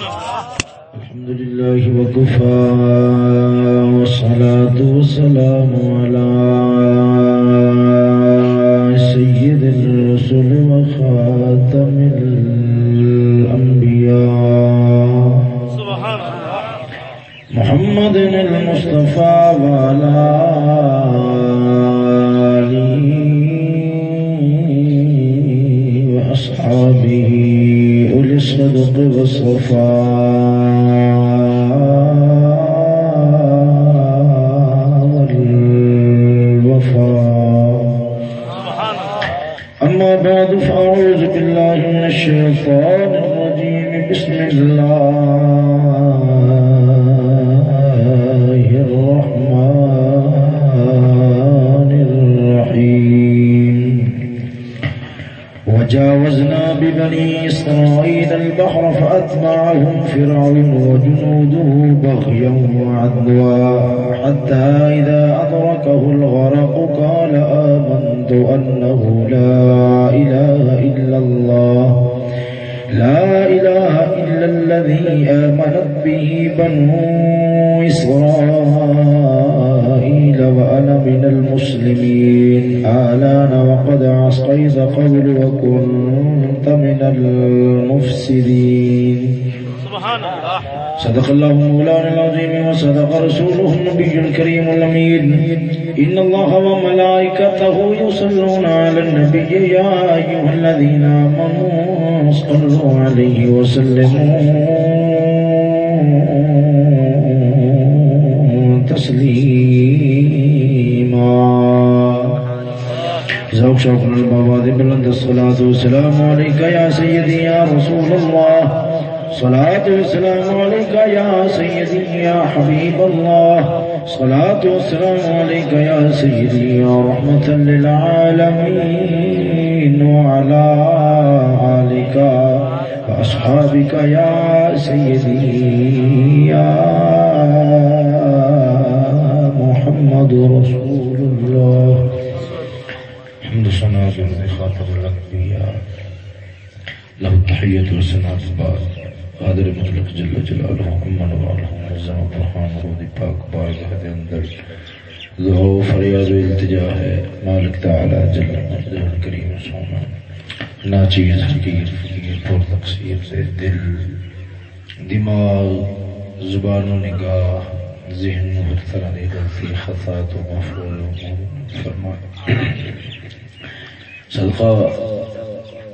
الحمد لله وكفى والصلاة والسلام على سيد الرسل وخاتم الأنبياء. سبحان الله محمد المصطفى وعلى آله وأصحابه الصدق والصفاء صدق الله مولانا العظيم وصدق رسوله النبي الكريم الأمين. إن الله وملائكته يصلون على النبي يا أيها الذين آمنوا صلوا عليه وسلموا تسليما ذوق شوق البواد بلند الصلاة والسلام عليك يا سيدي يا رسول الله صلاة والسلام عليك يا سيدي يا حبيب الله صلاة والسلام عليك يا سيدي يا رحمة للعالمين وعلى آلك وأصحابك يا سيدي يا محمد رسول الله حمد صنع خاطر الأنبياء له التحية والسنة بعد قادر مطلق جل جلاله امن واله منظم برهان رودی پاک بارگاہ دے اندر دعا و فریاد و التجا ہے۔ مالک تعالی جل مجدہ کریم سونا۔ ناچیز حقیر فقیر پر تقصیر سے دل، دماغ، زبان و نگاہ، ذہن و ہر طرح دی غلطی خطا تو مفعول فرما صدقہ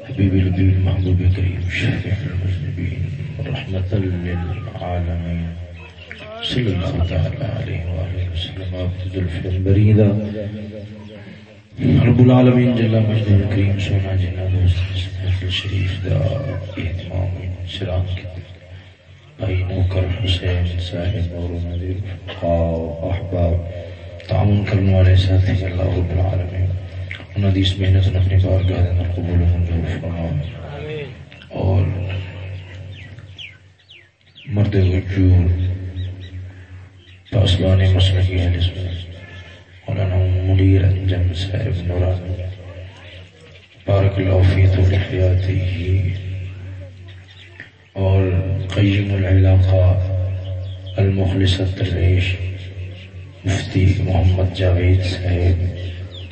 حبیب الحبیب محبوب کریم شفیع المذنبین رحمة للعالمين. صلى الله تعالى عليه وآله وسلم. عبد الفل بريدة رب العالمين جل مجد الكريم. سونا جنا دوست الشريف دا اهتمام شرام بھائی نوکر حسین صاحب اور نذیر فقاہ احباب. تعاون کرنے والے ساتھی اللہ رب العالمین. انہوں نے اس محنت نے اپنی بارگاہ دے اندر قبول و منظور فرمائے اور مرد وجود پاسبان مسلکی ہے جس میں مولانا منیر انجم صاحب نوران بارک اللہ فی طول حیاتی اور قیم العلاقہ المخلص التریش مفتی محمد جاوید صاحب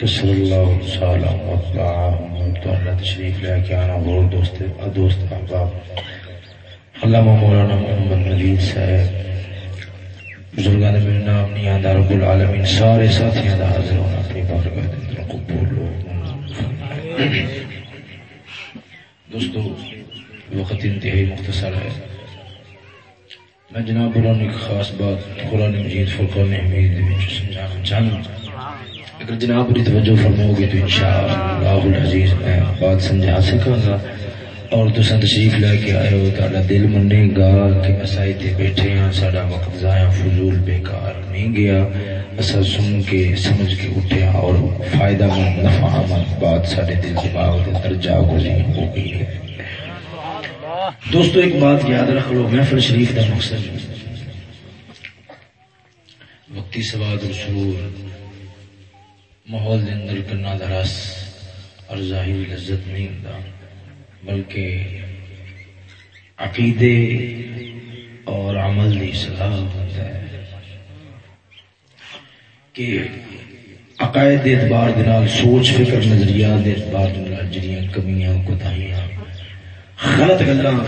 کسر اللہ سالہ وطبعہ تو اللہ تشریف لے کے آنا، اور دوست دوست احباب علامہ مولانا محمد نوید صاحب، بزرگان میرے نام نہیں آتا رب العالمین، سارے ساتھیاں دا حاضر ہونا اپنی بارگاہ دے اندر قبول ہو دوستو، وقت انتہائی مختصر ہے۔ میں جناب قرآن ایک خاص بات قرآن مجید فرقان حمید وچ سمجھانا چاہنا اگر جناب کی توجہ فرماؤ گے تو انشاءاللہ العزیز میں بات سمجھا سکاں گا۔ اور تو تشریف لے کے آئے ہو تا دل منے گا کہ اسائی تے بیٹھے ہیں۔ ساڈا وقت ضائع، فضول، بیکار نہیں گیا۔ اسا سن کے، سمجھ کے اٹھے اور فائدہ مند، نفع مند بات ساڈے دل دماغ دے اندر جا گزری ہو گئی ہے۔ دوستو، ایک بات یاد رکھ لو، محفل شریف کا مقصد۔ وقتی سواد اور سرور ماحول دے اندر کرنا دا رس اور ظاہری لذت نہیں ہوتا بلکہ عقیدے اور عمل کی صلاح ہوتا ہے کہ عقائد اعتبار دنال سوچ، فکر نظریات اعتبار دنال جڑیاں کمیاں، کوتاہیاں، غلط گلاں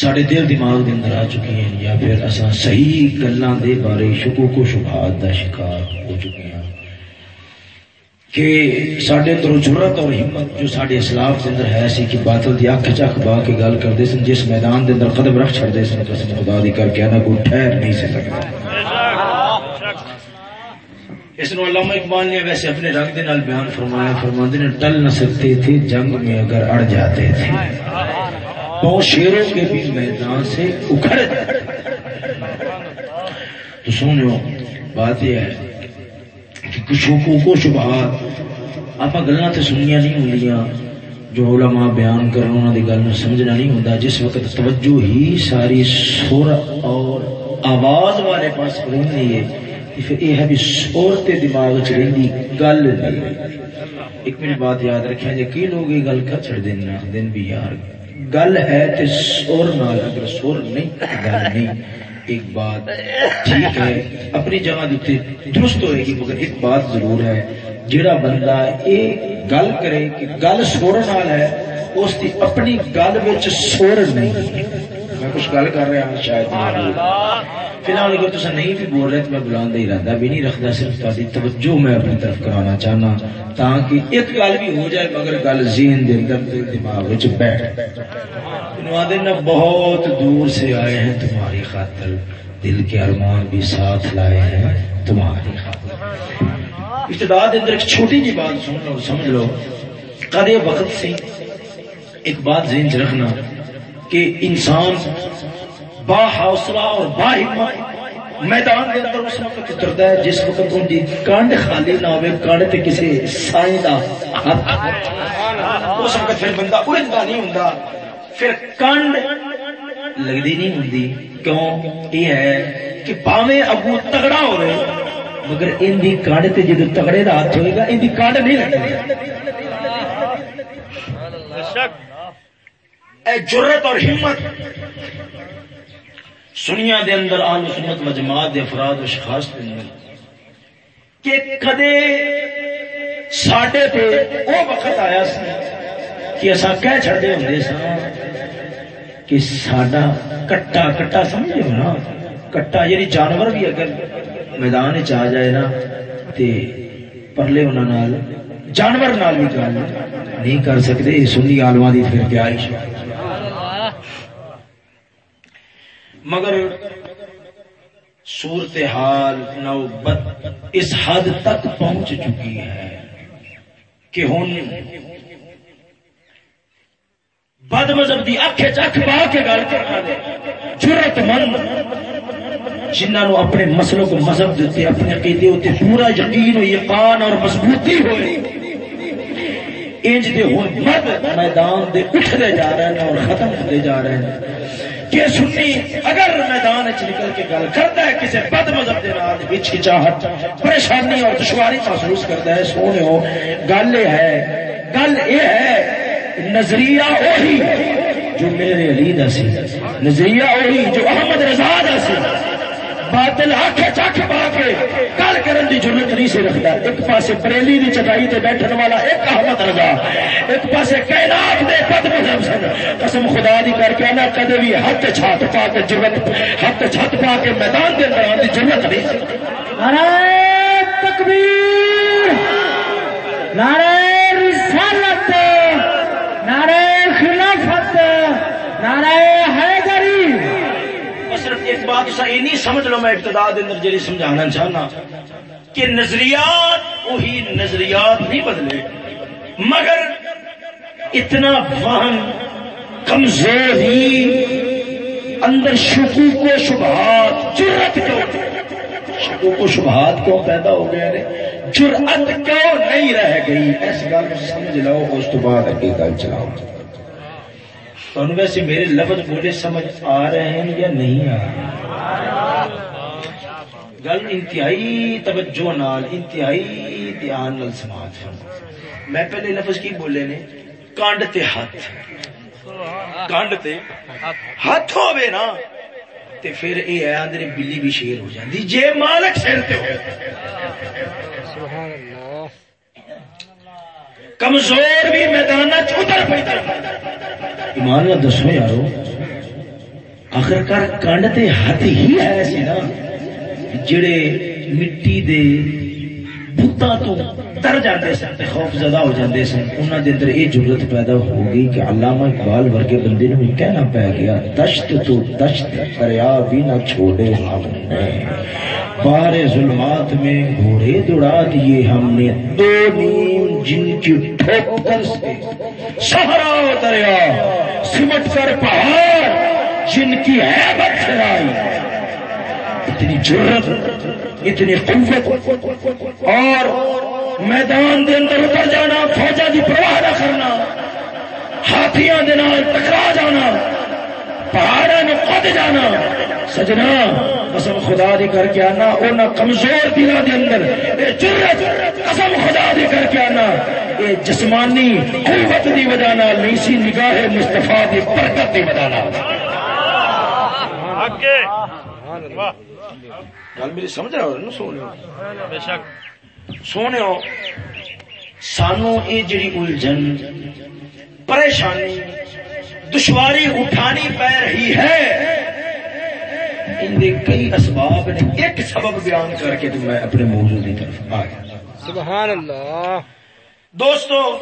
سارے دل دماغ دے اندر آ چکی ہیں یا پھر اساں صحیح گلاں دے بارے شکوک و شبہات دا شکار ہو چکے ہیں۔ کہ سڈے تو جرت اور ہمت جو سارے اسلاف کے اندر ہے، سی کہ باطل دی اکھ چکھ با کے گل کرتے سن، جس میدان دے اندر قدم رکھ چھڑتے سن قسم خدا دی کر کے آنا کوئی ٹھہر نہیں سے سکتا۔ اس نے علامہ اقبال نے ویسے اپنے رنگ دے نال بیان فرمایا، فرماندے نے، ٹل نہ سکتے تھے جنگ میں اگر اڑ جاتے تھے۔ تو شیروں کے بھی میدان سے اکھڑ تو سنو، بات یہ ہے کچھ حقوق شبہات۔ آپ گلا تو سنیا نہیں ہوں جو علماء بیان کرنا انہوں کی گل میں سمجھنا نہیں ہوتا جس وقت توجہ ہی ساری سر اور آواز والے پاس رہی ہے پھر یہ ہے بھی سور تے دماغ چ رہی گل ایک میری بات یاد رکھیں جی کی لوگ یہ گل کر چڑھ دینا دن بھی یار۔ گل ہے تے سور نال، اگر سور نہیں، گل نہیں۔ ایک بات ٹھیک ہے، اپنی جگہ دیتے درست ہوئے گی، مگر ایک بات ضرور ہے۔ جڑا بندہ یہ گل کرے کہ گل سور والا ہے، اس کی اپنی گل وچ نہیں۔ میں کچھ گل کر رہا ہوں شاید۔ فی الحال اگر تصا نہیں بھی بول رہے تو میں بلان کا ارادہ بھی نہیں رکھتا صرف تاری توجہ میں اپنی طرف کرانا چاہنا تاکہ ایک گل بھی ہو جائے مگر گل ذہن دے اندر دماغ وچ بیٹھ۔ بہت دور سے آئے ہیں تمہاری خاطر۔ دل کے ارمان بھی ساتھ لائے ہیں تمہاری خاطر۔ ابتدا اندر ایک چھوٹی جی بات سن لو، سمجھ لو۔ کدے وقت سے ایک بات ذہن چ رکھنا کہ انسان با حوصلہ اور با ہمت میدان کے اندر اس وقت اترتا ہے جس وقت ان کی کانڈ خالی نہ ہوئے کانڈ تے کسی سائیں دا اس وقت پھر بندہ اڑتا نہیں ہوں پھر کنڈ لگتی نہیں ہوں کیوں؟ یہ ہے کہ پاوے اگو تگڑا ہو مگر ان کی کنڈ سے جدو تگڑے کا ہاتھ ہوئے گا ان کی کنڈ نہیں لگے اے جرت اور ہمت سنیا دے اندر آل سنت مجموعات دے افراد و شخاص دے اندر کہ کدے ساڈے پہ وہ وقت آیا سی کہ اصا کہہ چڑے ہوں سا کہ ساڈا کٹا کٹا سمجھے ہو نا، کٹا یعنی جانور بھی اگر میدان چ جائے نا تے پرلے انہوں جانور نال بھی گل نہیں کر سکتے سنی آلوا کی پھر کیا مگر صورت حال نوبت اس حد تک پہنچ چکی ہے کہ ہوں بد مذہب کی اکھ چکھ پا کے گل کرنا ضرورت مند جنہوں اپنے مسلوں کو مذہب دیتے اپنے عقیدے ہوتے پورا یقین یقان اور مضبوطی ہوئی انج دے ہوں مرد میدان دے اٹھتے جا رہے ہیں اور ختم ہوتے جا رہے ہیں۔ کہ سنی، اگر میدان چ نکل کے گل کرتا ہے کسی بد مذہب کے نام ہچکچاہٹ پریشانی اور دشواری محسوس کرتا ہے، سونے ہو، گل یہ ہے، گل یہ ہے، نظریہ وہی جو میرے علی دا سی، نظریہ وہی جو احمد رضا دا سی۔ باطل آنکھ چکھ پا کے گل کرن دی ضرورت نہیں سے رکھتا۔ ایک پاسے بریلی دی چٹائی تے بیٹھن والا ایک احمد رضا، ایک پاسے کائنات دے قد مذہب سن۔ قسم خدا دی کر کے نہ کدے بھی ہاتھ چھات پا کے ضرورت ہاتھ چھت پا کے میدان دے اندر دی ضرورت نہیں نعرہ تکبیر، نعرہ رسالت، نعرہ خلافت، نعرہ حیدری صرف ایک بات یہ نہیں سمجھ لو میں ابتدا اندر سمجھانا چاہنا کہ نظریات وہی نظریات نہیں بدلے، مگر اتنا وہن کمزوری اندر شکوک و شبہات جرت کیوں؟ شکوک و شبہات کیوں پیدا ہو گئے جرأت کیوں نہیں رہ گئی؟ اس گل سمجھ لو، اس تو بعد اگے گل چلاؤ۔ تمہیں ویسے میرے لفظ بولے سمجھ آ رہے ہیں یا نہیں آ رہے گل انتہائی توجہ نال انتہائی دھیان نال سماعت فرمو میں پہلے لفظ کی بولے نے؟ کانڈ تے ہاتھ۔ گنڈ تے ہاتھ ہوے نا۔ تے پھر اے ہے اندر بلی بھی شیر ہو جاندی۔ جے مالک سر تے ہو۔ سبحان اللہ۔ کمزور بھی میدان چتر پہ ایمان دسو یارو آخرکار کنڈ تے ہاتھ ہی ہے سی نا، جڑے مٹی دے بتاں تو تر جاندے سن تے خوف زدہ ہو جاندے سن، انہاں دے اندر یہ ضرورت پیدا ہو گئی کہ علامہ اقبال ورگے بندے نے کہنا پی گیا، دشت تو دشت، دریا بھی نہ چھوڑے ہم نے۔ پارے ظلمات میں گھوڑے دوڑا دیے ہم نے، دو نیم جن کی ٹھوکر سے سہرا دریا، سمٹ کر پہاڑ، جن کی حیبت سرائی اتنی جرت، اتنی قوت اور میدان دے اندر اتر جانا فوجا کی پرواہ نہ کرنا، ہاتھیاں دے نال ٹکرا جانا پہاڑا نے قد جانا۔ سجنا قسم خدا دی کر کے آنا اونا کمزور دلوں دے اندر اے جرت قسم خدا دی کر کے آنا اے جسمانی قوت دی وجہ نال نہیں سی نگاہ مصطفیٰ دی برکت دی وجہ نال۔ آگے۔ گل میری سمجھ رہا ہو۔ سونے سونے سانو یہ جڑی الجھن پریشانی دشواری اٹھانی پی رہی ہے ان دے کئی اسباب نے ایک سبب بیان کر کے تو میں اپنے موضوع کی طرف آ گیا۔ سبحان اللہ۔ دوستو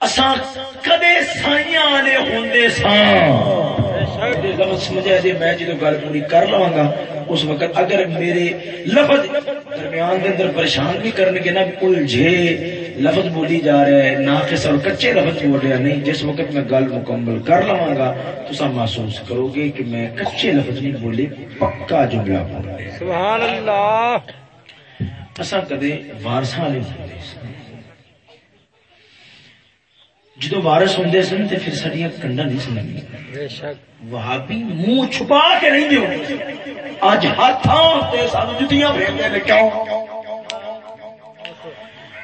اساں کدے سائیاں والے ہوندے ساں؟ سمجھا جی میں جدو گل پوری کر لوا گا اس وقت اگر میرے لفظ درمیان کے اندر پریشان بھی کرنے کے نا الجھے لفظ بولی جا رہا ہے اور کچے لفظ بول رہا نہیں جس وقت میں گل مکمل کر لوا گا تو سب محسوس کرو گے کہ میں کچے لفظ نہیں بولے پکا جملہ بول رہا سبحان اللہ۔ اصا کدے وارسا والے جدو وارس ہوں سن تو پھر سڈیا کنڈا نہیں سنگی وہابی منہ چھپا کے نہیں دو اج ہاتھ جتیاں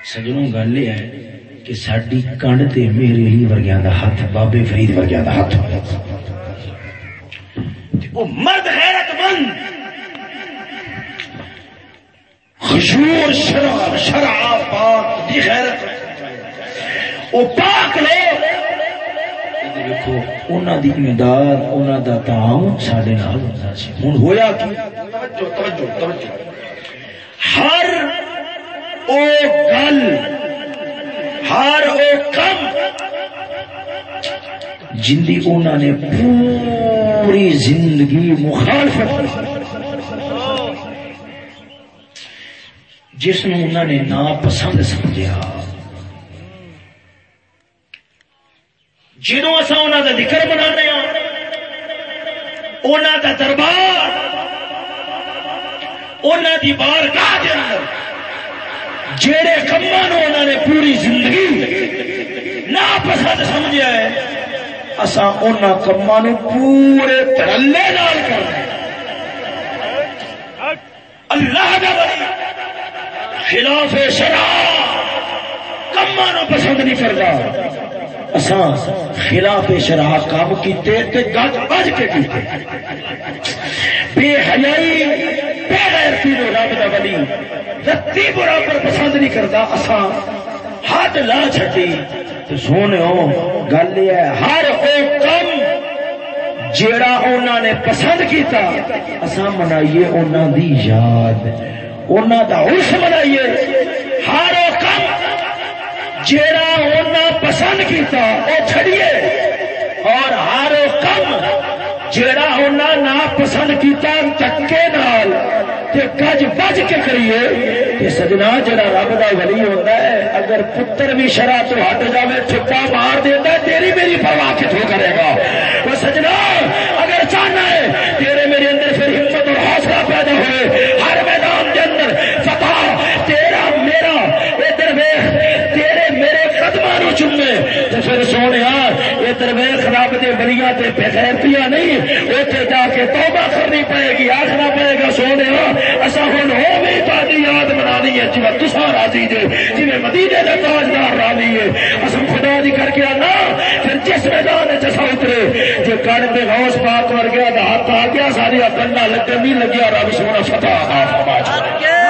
سجنوں گل یہ ہے کہ ساری کنڈ تے میرے ہی ورگیا کا ہاتھ بابے فرید ورگیا کا ہاتھ۔ وہ مرد حیرت مند۔ خشور شرع شرع پاک دی غیرت وہ پاک لوگ دیکھو دی امداد انہوں دا تعاون سارے نال ہوتا سی۔ ہویا کی؟ توجہ توجہ ہر او گل، ہر او کم جندی انہوں نے پوری زندگی مخالفت جس نے انہوں نے ناپسند سمجھا جدو اصا انہوں کا ذکر بنا ہاں، انہوں کا دربار انہوں کی بار جہے کما انہوں نے پوری زندگی نہ پسند سمجھا ہے اصا ان کما پورے ترلے نال کر اللہ کا خلاف شراب کما پسند نہیں کرتا اساں خلاف شراہ کام کیتے تے گج بج کے کیتے۔ بے حیائی، بے غیرتی نو رب دا ولی، رتی برابر پسند نہیں کرتا، اساں حد لا چھٹی تے سونےو گل یہ ہے، ہر او کم جیڑا انہاں نے پسند کیتا، اساں منائیے انہاں دی یاد۔ انہاں دا عرس منائیے۔ جیڑا ہونا پسند کیتا وہ چھڑیے۔ اور ہر کم جیڑا ہونا نا پسند کیتا چکے نال۔ تے گج بج کے کریے کہ سجنا جڑا رب دا ولی ہوتا ہے، اگر پتر بھی شرح تو ہٹ جائے چھپا مار دیتا ہے، تیری میری پرواہ کتوں کرے گا۔ وہ سجنا، اگر چاہنا ہے، تیرے میرے اندر پھر ہمت اور حوصلہ پیدا ہوئے۔ تو پھر سونے ادھر ویخ رب دے بڑیاں تے بغیرتیاں نہیں اتنے جا کے توبہ کرنی پائے گی، آخنا پائے گا، سونے اصا ہوں ہو بھی تاری یاد منانی ہے جی تسا راضی جے جی مدینے کا تاجدار راضی ہے۔ اصل خدا دی کر کے آنا، پھر جس میدان چسا اترے، جو کڑ پہ غوث پاک ور گیا ہاتھ آ گیا ساری کنڈا لگن نہیں لگیا رب سونا فتح آ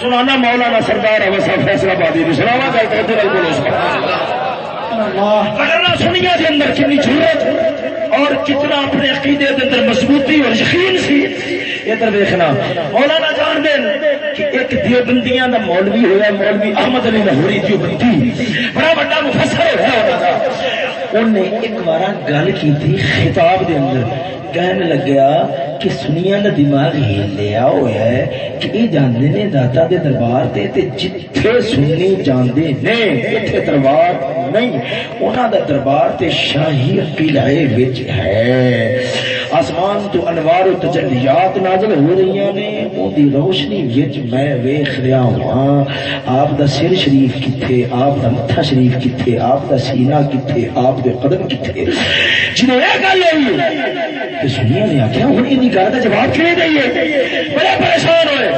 سنانا مولانا سردار فیصلہ بادی بھی سناوا گل پکڑنا سنیا کے اندر کنی ضرورت اور کتنا اپنے عقیدے کے اندر مضبوطی اور یقین سی ادھر دیکھنا. مولانا جان دین کہ ایک دیوبندیاں دا مولوی ہوا مولوی احمد علی لاہوری دیوبندی. بڑا بڑا مفسر ہوا انہیں ایک بار گل کی تھی خطاب دے اندر کہنے لگیا کہ سنیا کا دماغ ہل لیا ہوا ہے کہ یہ جانے نے داتا دے دربار تے تے جتھے سنی جاندے نے اتنے دربار نہیں انہوں دا دربار تے شاہی قلعے وچ ہے آسمان تو انوار و تجلیات نازل ہو رہی ہیں نے اون دی روشنی وچ میں ویکھ رہا ہوں آپ دا سر شریف کتھے آپ دا متھا شریف کتھے آپ دا سینہ کتھے آپ دے قدم کتھے جنہیں یہ گل ہوئی سنیا نے آخیا ہوں ان گل کا جواب کیوں دئیے بڑے پریشان ہوئے۔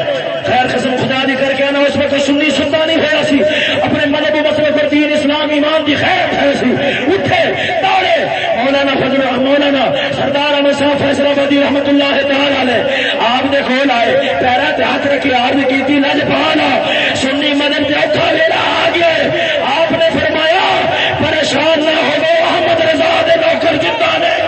خیر قسم خدا دی کر کے آنا، اس وقت سنی سنتا نہیں ہوا سی اپنے مذہب و مسئلے پر دین اسلام، ایمان کی خیر ہے سی اٹھے، دوڑے۔ مولانا فضل مولانا سردار احمد صاحب فیصلہ بدی رحمت اللہ تعالی علیہ۔ آپ نے کھول آئے پیرا ہاتھ رکھے آپ نے کی لج پانا سنی مدن کے اوکھا ویلا آ گئے آپ نے فرمایا پریشان نہ ہو گئے احمد رضا دے نوکر جتا نے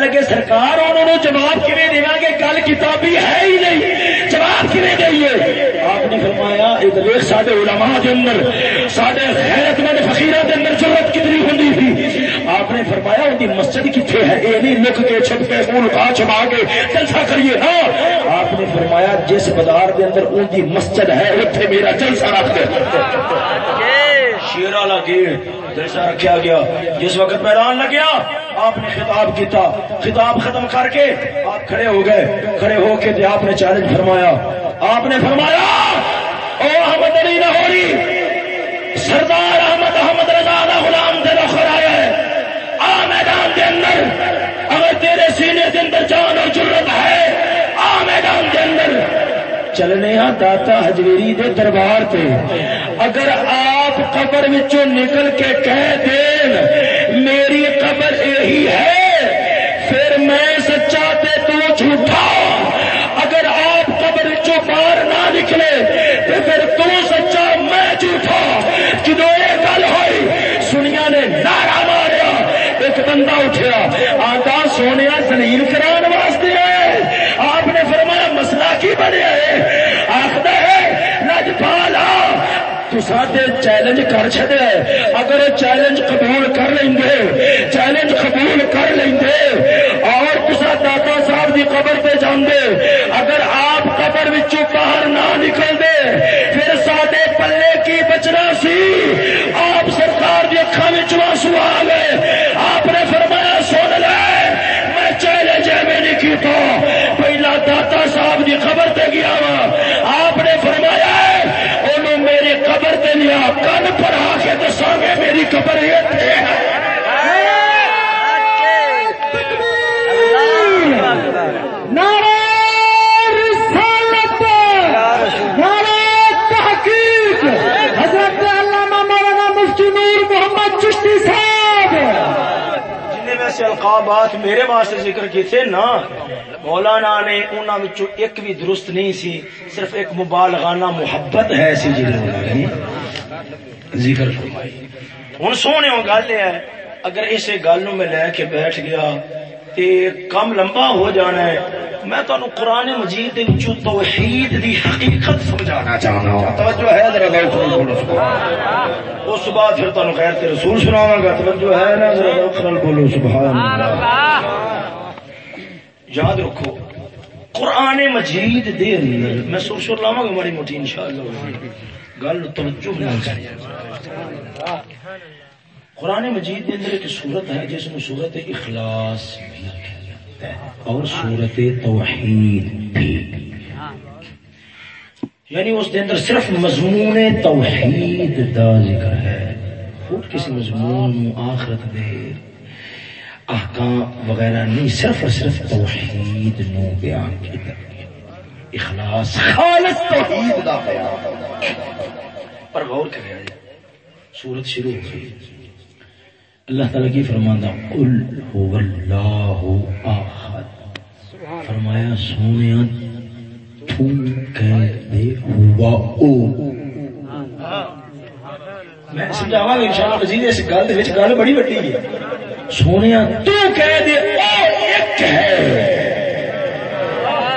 لگے سرکار انہوں نے جواب کھے دیا گے گل کتابی ہے ہی نہیں؟ جواب کھے دئیے؟ آپ نے فرمایا ادھر سارے علماء کے اندر سارے حیرت مند فقیر کے اندر ضرورت کتنی ہوں تھی؟ آپ نے فرمایا، ان کی مسجد کتنے ہے؟ یہ نہیں لکھ کے چھپ کے فون کا چھپا کے جلسہ کریے ہاں آپ نے فرمایا، جس بازار کے اندر ان کی مسجد ہے اتنے میرا جلسہ رکھ دے شیر والا گیٹ جیسا رکھا گیا۔ جس وقت میدان لگیا آپ نے خطاب کیتا، خطاب ختم کر کے آپ کھڑے ہو گئے، کھڑے ہو کے آپ نے چیلنج فرمایا۔ آپ نے فرمایا، او احمد علی لاہوری، سردار احمد احمد رضا غلام دل آیا ہے۔ آ میدان کے اندر، اگر تیرے سینے کے اندر جان چلنے ہاں داتا ہجویری دے دربار پہ۔ اگر آپ قبر وچوں نکل کے کہہ دین، میری قبر یہی ہے، پھر میں سچا تے تو جھوٹا۔ اگر آپ قبر وچوں باہر نہ نکلے تو پھر تو سچا میں جھوٹا۔ جدو یہ گل ہوئی، سنیا نے نعرہ ماریا، ایک بندہ اٹھیا۔ آتا سونے زلیل کران واسطے آپ نے فرمایا، مسئلہ کی بنیا ہے آخر ہے لجپالا ساڈے چیلنج کر چڑے اگر چیلنج قبول کر لیں گے چیلنج قبول کر لیں گے قبر تے کن پر آ کے دسا گے میری قبر یہ القابات میرے واسطے ذکر کیتے نا، مولانا نے انہوں ایک بھی درست نہیں سی، صرف ایک مبالغانہ محبت ہے سی جی ذکر فرمائی۔ ہوں سونے گل ہے اگر اسے گل میں لے کے بیٹھ گیا تے کم لمبا ہو جانا ہے میں تمہیں قرآن مجید توحید دی حقیقت سمجھانا چاہنا ہوں۔ توجہ ہے ذرا غور بولو اس بعد پھر تمہیں خیر کے رسول سناواں گا۔ توجہ ہے نا ذرا غور بولو سبحان اللہ۔ یاد رکھو قرآن مجید دے اندر میں سر سر لاواں گا بڑی موٹی انشاءاللہ۔ گل توجہ نہ قرآن مجید کے اندر ایک صورت ہے، جس میں صورت اخلاص بھی اور صورت توحید بھی۔ یعنی اس کے اندر صرف مضمون توحید دا ذکر ہے۔ خود کسی مضمون آخرت دے احکام وغیرہ نہیں، صرف اور صرف توحید نو بیان کیا اخلاص خالص توحید دا بیان پر غور کرے سورت شروع ہو گئی۔ اللہ تعالیٰ کی فرمانا قل هو اللہ آخد فرمایا سونے تو کہہ دے ہوا او۔ میں سمجھاوا گا انشاءاللہ مزید اس گل دے وچ گل بڑی وڈی ہے۔ سونے تو کہہ دے او ایک ہے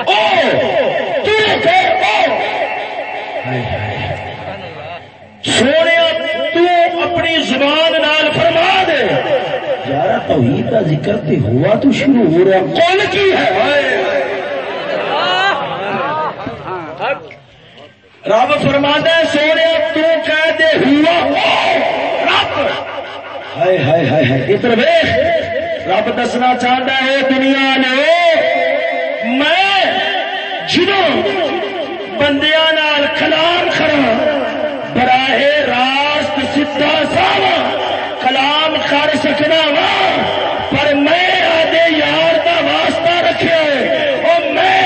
او تو کہہ او ہائے ہائے سونے تو اپنی زبان نال فرما دے۔ یار توحید کا ذکر تے ہوا تو شروع ہو رہا۔ کون کی ہے؟ رب فرما دے سونے، تو کہہ دے ہوا رب۔ ہائے ہائے ہائے ہائے۔ ادھر رب دسنا چاہتا ہے، دنیا نے میں جدوں بندیاں نال کلام کھڑا براہ راست سیدھا ساوا کلام کر سکنا وا، پر میں آدھے یار کا واسطہ رکھے اور میں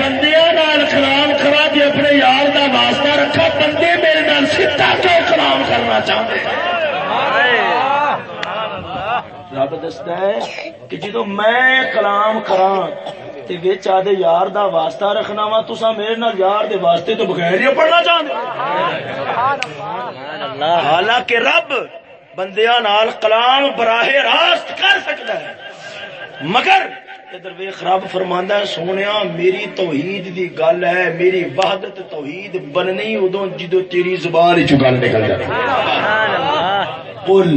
بندیاں نال کلام کرا دے اپنے یار کا واسطہ رکھا۔ بندے میرے نال سیدھا کیوں کلام کرنا چاہتے رب دستا ہے کہ جدو میں کلام کرا آدھے یار دا واسطہ رکھنا وا تسا میرے نال یار دے واسطے تو بغیر ہی پڑھنا چاہتے حالانکہ رب بندیاں نال کلام براہ راست کر سکتا ہے۔ مگر ادھر ویخ رب فرماندا ہے، سونیا، میری توحید دی گل ہے، میری وحدت توحید بننی ادو جدو تیری زبان چ گل نکل جائے قل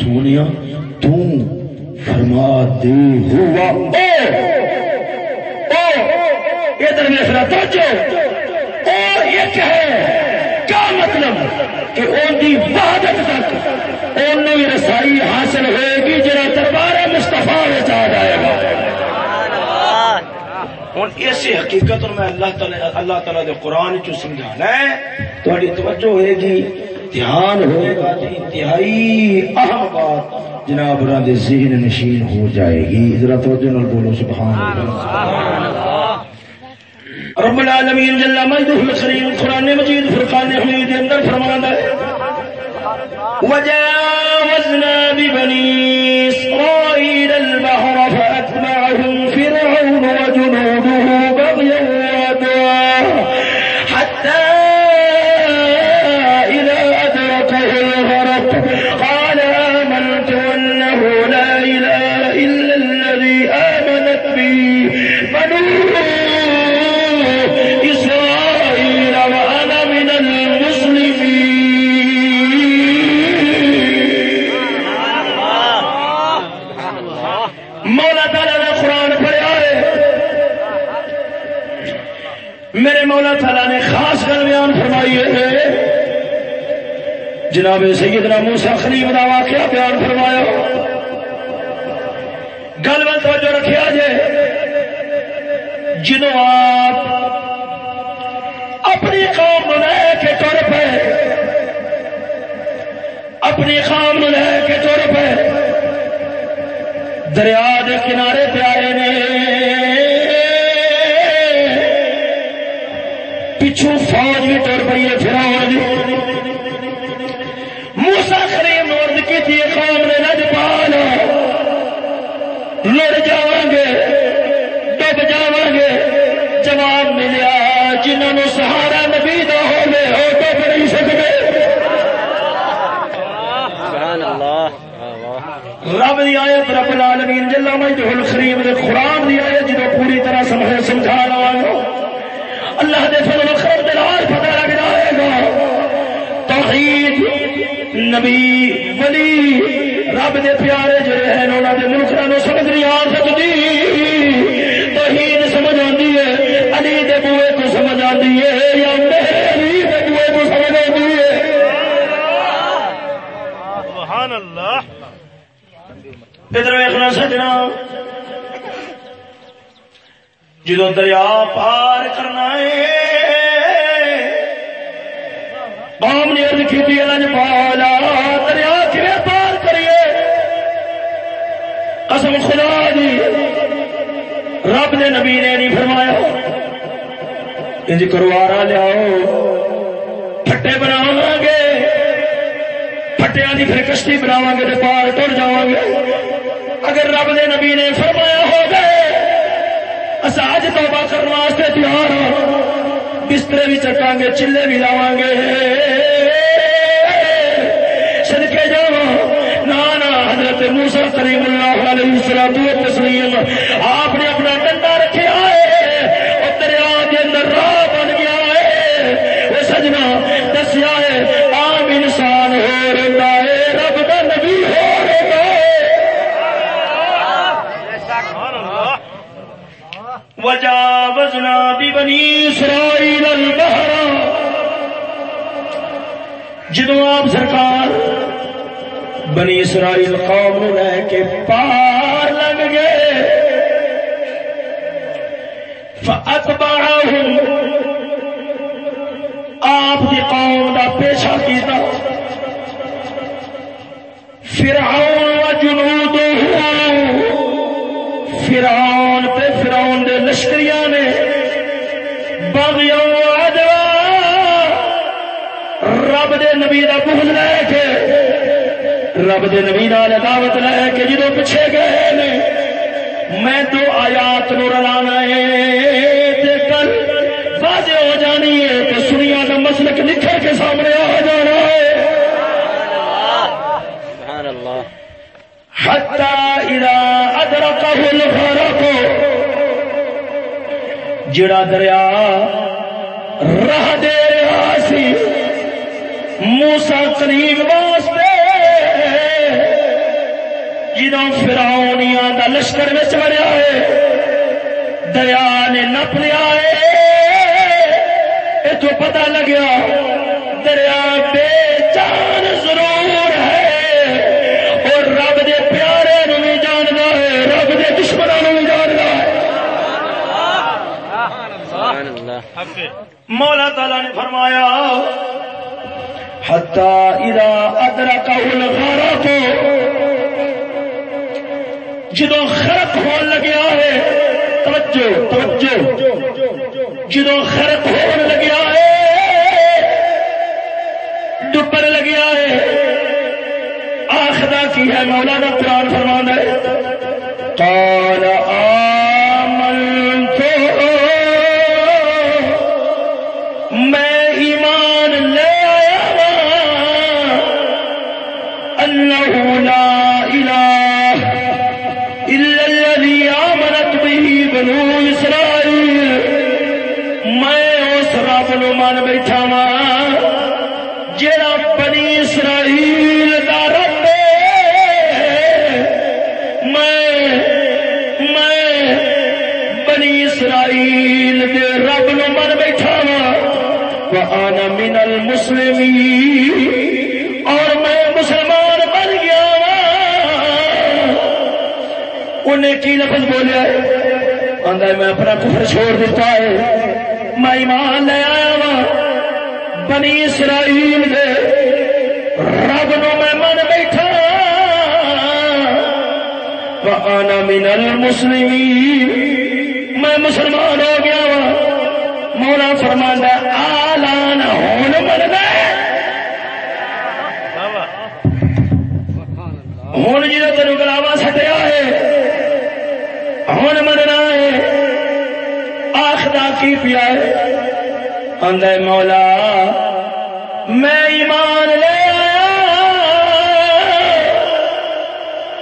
سونیا، تو فرما دے ہوا اے اے ادھر ویخنا توجہ۔ او ایک ہے؟ کیا مطلب کہ ان کی وحدت تک ان رسائی حاصل ہوئے گی جہاں دربار مستفا آ جائے گا۔ ہوں اس حقیقت میں اللہ تعالی اللہ تعالی دے قرآن چ سمجھانا ہے۔ تھوڑی توجہ ہوئے گی، دھیان ہوئے گا انتہائی اہم بات جناب دے ذہن نشین ہو جائے گی۔ ذرا توجہ نال بولو، سبحان اللہ۔ رب العالمین جل مجدہ الکریم قرآن مجید فرقان حمید اندر فرمانا ہے۔ وجاوزنا ببنی اسرائیل جناب سیدنا موسا خلیب کا واقعہ بیان فرمایا۔ گل میں توجہ رکھا جائے جدو آپ اپنی قوم لے کے تر پے، اپنی قوم لے کے تر پے۔ دریا دے کنارے پہ آئے نے۔ پچھو فوج بھی تر پی ہے پھر تھی قوم نے نج پال لڑ جا گے ڈب جا گے جواب ملیا جنہوں سہارا نبی دا ہوے ہو ڈب نہیں سکتے. رب دی آیت رب العالمین جل مجدہ الکریم دے قرآن دی آیت نبی ولی رب دے پیارے جڑے ہیں انہوں نے نو سمجھ نہیں آ سکتی। توحید سمجھ آتی ہے علی دے بوئے تو سمجھ آتی ہے یا علی دے بوئے تو سمجھ آتی ہے। سبحان اللہ ادھر ویکھنا سجنا। جدو دریا پار کرنا ہے بام نے ارد کی پالا دریا کھے پار کریے؟ قسم خدا دی، رب نے نبی نے نہیں فرمایا۔ انج کروارا لیاؤ، پھٹے بناو گے پھٹیا کی پھر کشتی بناو گے تو پار ٹر جا گے اگر رب نے نبی نے فرمایا ہو گئے اصا اج توبہ کرنے تیار ہوں بسترے بھی چکا گے چلے بھی لاو گے سدکے جا نانا حضرت موسا کریم اللہ علیہ السلام تسلیم۔ آپ نے اپنا ڈنڈا بنی اسرائیل قوم لے کے پار لگ گئے۔ آپ کی قوم کا پیشہ کیا فرعون جنود فرعون پہ فرعون دے لشکریاں نے باغیوں رب دے نبی دا بغض لے کے رب دے نبی نال دعوت لے کے جدو پیچھے گئے نے میں دو آیات نو رلانا ہے تے کل واضح ہو جانی ہے کہ سنیا کا مسلک نکھر کے سامنے آ جانا ہے۔ حتی اذا ادرکہ الغرق جڑا دریا راہ دے رہا سی موسا کریم واسطے جدو فراؤنیا کا لشکر بچ مریا ہے دریا نے نپ لیا ہے۔ یہ پتا لگیا دریا بے جان ضرور ہے۔ اور رب دے پیارے نو بھی جاننا ہے رب دے دشمنوں نو بھی جاننا ہے۔ مولا تعالی نے فرمایا اذا ادرک الغرق جدو خرق ہون لگیا ہے توجہ توجہ جدو خرق ہون لگیا ہے ڈبر لگیا ہے آخر کی ہے مولانا قرآن فرما اور میں مسلمان بن گیا انہیں کی لفظ بولیا میں اپنا کفر چھوڑ دیتا ہے۔ میں ایمان لے آیا وا بنی اسرائیل دے رب نو میں من بیٹھا آنا من المسلمین میں مسلمان ہو گیا وا مولا فرمانا آلان ہون مرنا ہوں جی تین گلاوا سٹیا ہے۔ ہوں مننا ہے۔ آخر کی پیا ہے؟ مولا، میں ایمان لے آیا۔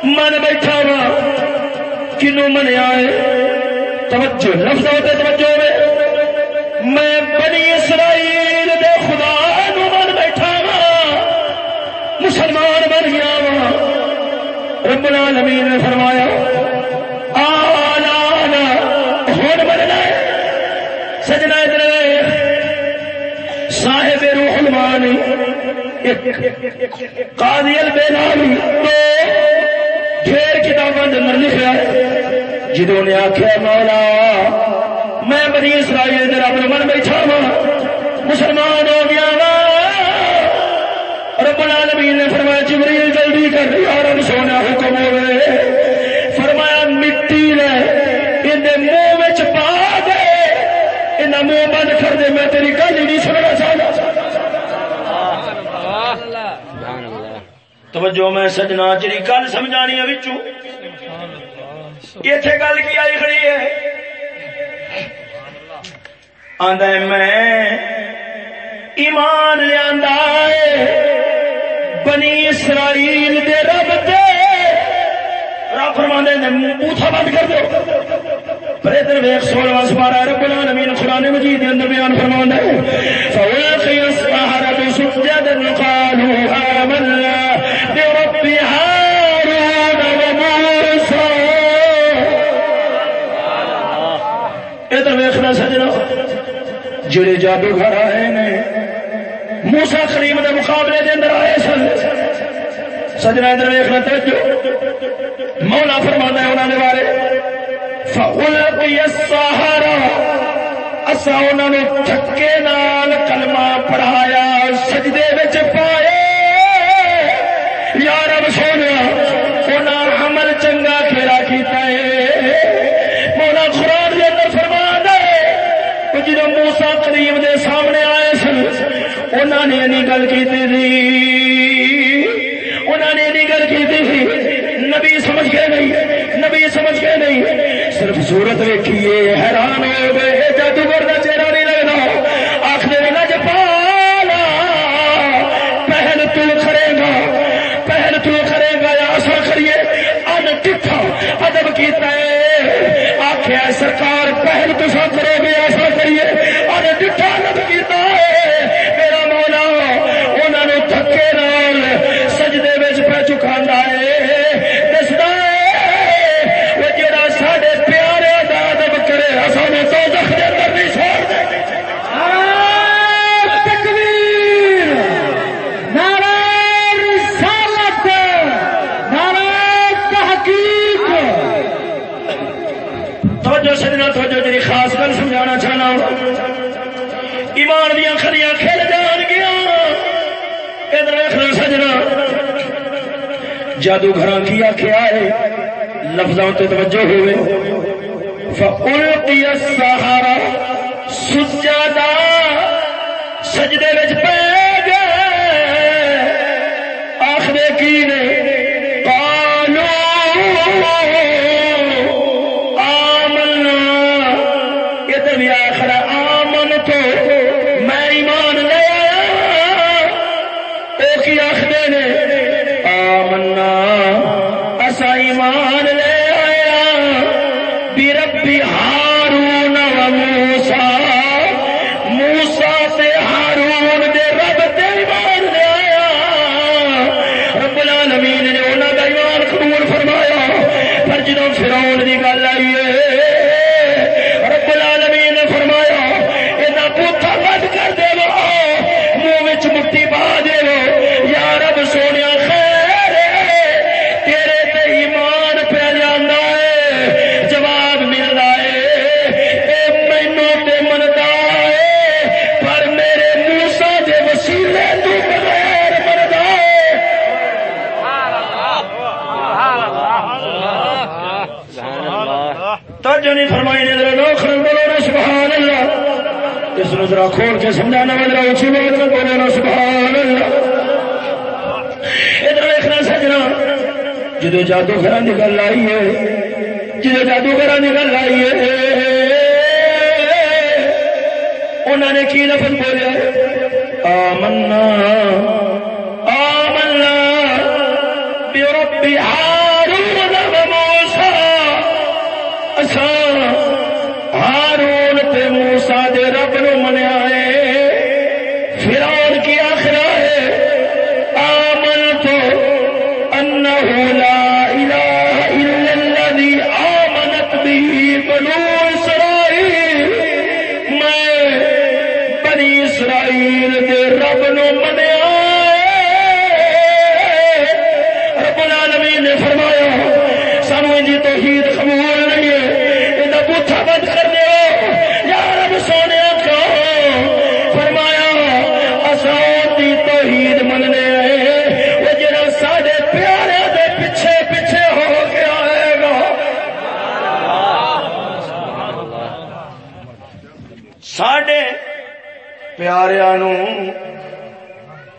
من بیٹھا وا کنو منیا ہے؟ توجہ لفظ ہوتے توجہ۔ العالمین نے فرمایا سجنا ادھر صاحب روح المانی قاضی البیلانی ڈھیر کتابوں کے اندر لکھا جدوں نے آخیا مولا، میں بنی اسرائیل دے رب من بیٹھا وا مسلمان فرمایا، جبریل جلدی کر یار سونا حکم ہوئے۔ فرمایا، مٹی لے ان منہ پا دے۔ ان منہ بند کر دے، میں تیری گل نہیں سننا چاہتا۔ توجہ، میں سجنا جی گل سمجھانی ہے اتنے گل کی آئی کھڑی ہے؟ آدھا میں ایمان لیا بنی اسرائیل دے رب دے رب فرمانے نے بوتھا بند کر دو۔ پر ادھر ویخ سولہ سپارا رب العالمین قرآن مجید کے اندر بیان فرمانا ہے۔ فوقی السحرة سجدا قالوا آمنا برب هارون وموسى۔ ادھر ویخنا سجنا، جڑے جادوگر آئے نے موسا کریم کے مقابلے کے اندر آئے سن۔ سجنا ادھر ویخنا توجہ۔ مولا فرما ہے انہوں نے بارے۔ سہارا اصا انہوں تھکے نال کلمہ پڑھایا، سجدے بچ پائے۔ یار سونے انہیں انہوں نے اینی گل کی انہوں نے گل کی نبی سمجھ کے نہیں۔ نبی سمجھ کے نہیں۔ صرف صورت ویکھیے، حیران ہو گئے جادوگر کا چہرہ نہیں آخر نج پہل تو گا۔ پہل تو کرے گا، یا ایسا کریے ان ٹھا ادب کیتا ہے۔ آخیا سرکار پہل تو سب کرو گے ایسا کریے۔ اور ڈٹھا ادب جادو گھر کی آخیا ہے لفظوں تے توجہ ہوئے۔ فَأُلْقِيَ السَّحَرَ سجدہ کھول کے سمجھانا میں ذرا اچھی بات میں سبحان اللہ۔ ادھر دیکھنا سجنا جدو جادو گھر کی گل آئی ہے، جدو جادو گھر کی گل آئی ہے انہوں نے کی لفظ بولیا؟ آمنا آمنا برب هارون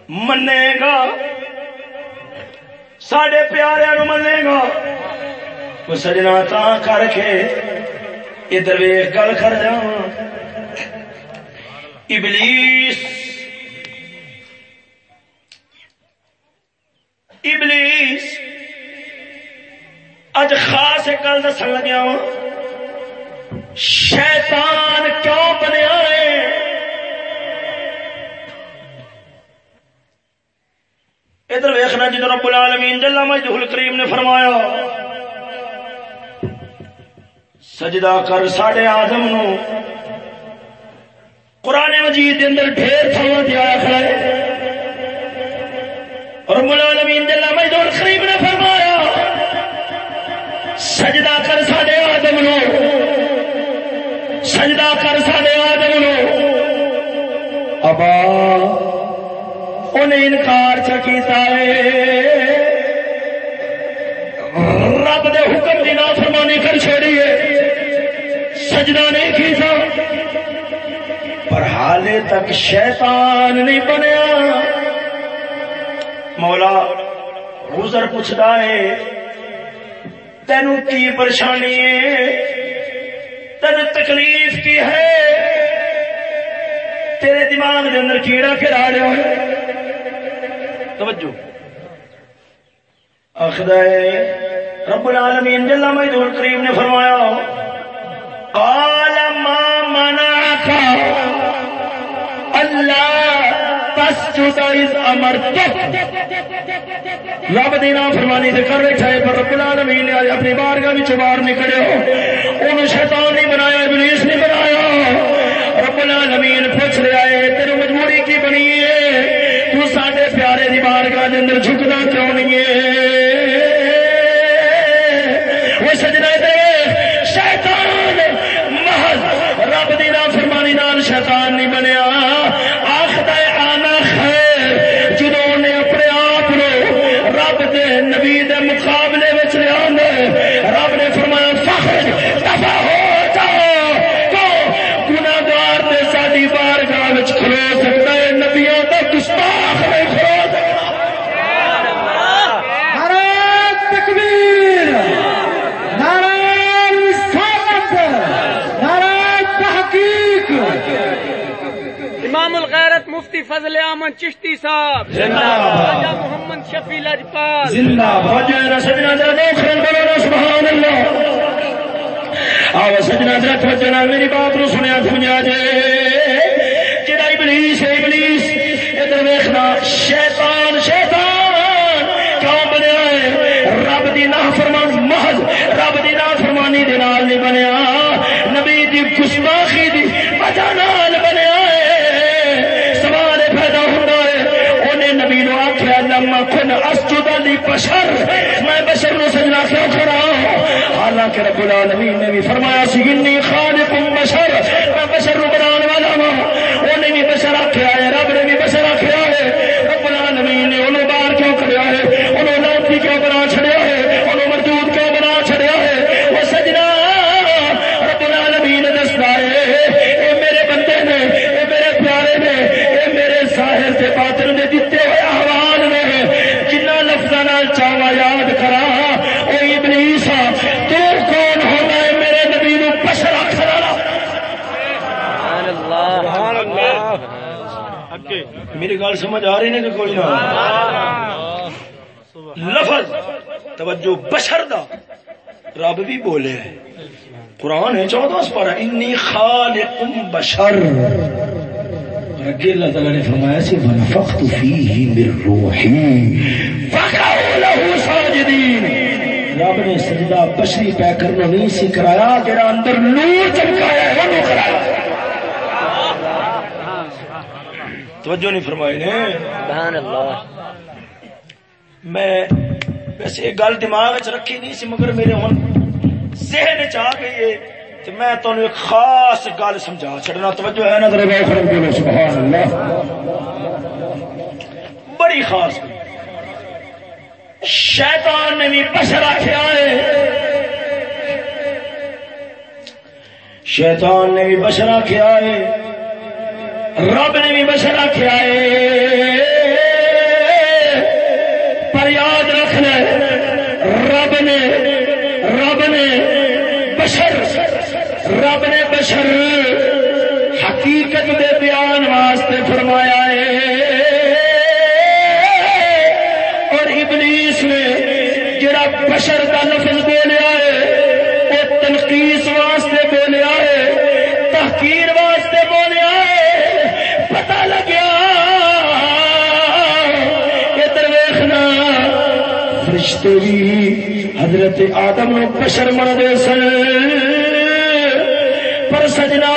منے گا سڈے پیاریا منے گا سجنا تا کر کے ادھر ویخ گل کر جا ابلیس کریم نے فرمایا، سجدہ کر ساڈے آدم نو۔ قرآن مجید کے اندر ڈھیر تھوا دیا کھڑا ہے۔ رب العالمین کریم نے فرمایا، سجدہ کر ساڈے آدم نو۔ سجدہ کر ساڈے آدم نو۔ ابا، انہیں انکار چکیتا ہے۔ کر چھوڑی ہے۔ سجدہ نہیں کیتا پر حالے تک شیطان نہیں بنیا۔ مولا، گزر پوچھتا ہے تینو کی پریشانی ہے؟ تین تکلیف کی ہے؟ تیرے دماغ کے اندر کیڑا پھرا رہا ہے؟ توجہ۔ آخر رب العالمین جل مجدور کریم نے فرمایا، قال ما منعك اللہ تسجد اذ امرتك رب دینا فرمانی سے کر بیٹھا ہے پر رب العالمین نے اپنی بارگاہ وچ باہر نکلے ہو۔ اون شیطان نہیں بنایا، ابلیس نہیں بنایا۔ رب العالمین پوچھ رہا ہے تیرے مجبوری کی بنی ہے؟ تو ساڈے پیارے دی بارگاہ دے اندر جھکنا کیوں نہیں ہے؟ سجنا فضل احمد چشتی صاحب۔ راجا محمد شفیع اللہ۔ آو سجنا ذرا توجہ میری بات نو سنیا سمجھا جے جڑا ابلیس ہے ابلیس۔ ادھر ویکھنا شیطان شیطان۔ کیوں بنیا ہے؟ رب دی نافرمان محض رب دی نافرمانی دے نال نہیں بنیا۔ نبی دی گستاخی دی بشر، میں بشر نو سجنا کیوں کرا حالانکہ رب العالمین نے بھی فرمایا سی انی خالق بشر، میں بشر نو گل سمجھ آ رہی نہیں کوئی نہ لفظ، توجہ بشر دا، رب بھی بولے قرآن ہے چودہ پر انی خالق بشر. اگے اللہ تعالیٰ نے فرمایا سی، ونفخت فیہ من روحی. فقعوا له ساجدین۔ رب نے سجدہ بشری پہ کرنا نہیں سی کرایا، جڑا اندر نور چمکایا ہے، وہ نور کرایا۔ توجہ نہیں فرمائی نے۔ سبحان اللہ۔ میں ویسے یہ گل دماغ چ رکھی نہیں سی مگر میرے ہن ذہن چ آ گئی ہے تو میں تمہیں ایک خاص گل سمجھا چڑنا توجہ ہے غور کرو بولو سبحان اللہ۔ بڑی خاص گل۔ شیطان نے بھی بشر آخیا ہے۔ شیطان نے بھی بشر آخیا ہے۔ رب نے بھی بشر آخیا پر یاد رکھنا، رب نے رب نے بشر، رب نے بشر حقیقت دے بیان واسطے فرمایا ہے۔ اور ابلیس نے جڑا بشر واسطے بھی حضرت آدم نو بشر دے سن پر سجنا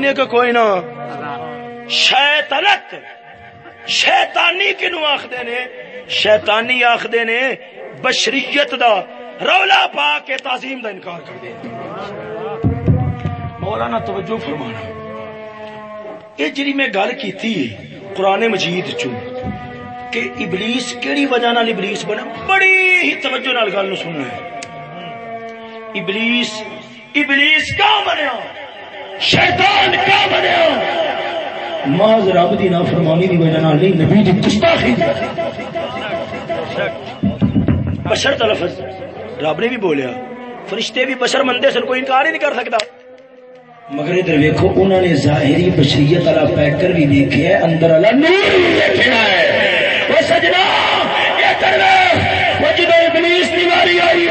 سمجھ آئی کہ کوئی نہ شیطنت۔ شیطانی کنو آخر نے؟ شیطانی آخر نے بشریت دا رولا پا کے تعظیم دا انکار کر دے۔ مولانا توجہ فرمانا۔ یہ جی میں گل کی تھی قرآن مجید چ کہ ابلیس کیڑی وجہ نال ابلیس بنا؟ بڑی ہی توجہ نال گل سننا ہے۔ ابلیس ابلیس کا بنیا؟ شیطان کا بنیا ماز رب دی نافرمانی دی وجہ نہیں، نبی دی گستاخی بشر کا لفظ۔ رب نے بھی بولیا۔ فرشتے بھی بشر مندے سن، کوئی انکار ہی نہیں کر سکتا۔ مگر ادھر ویکو انہوں نے ظاہری بشریت والا پیکر بھی دیکھا ہے، اندر والا نور بھی ہے۔ وہ سجنا، یہ کر وہ جدو ابلیس کی واری آئی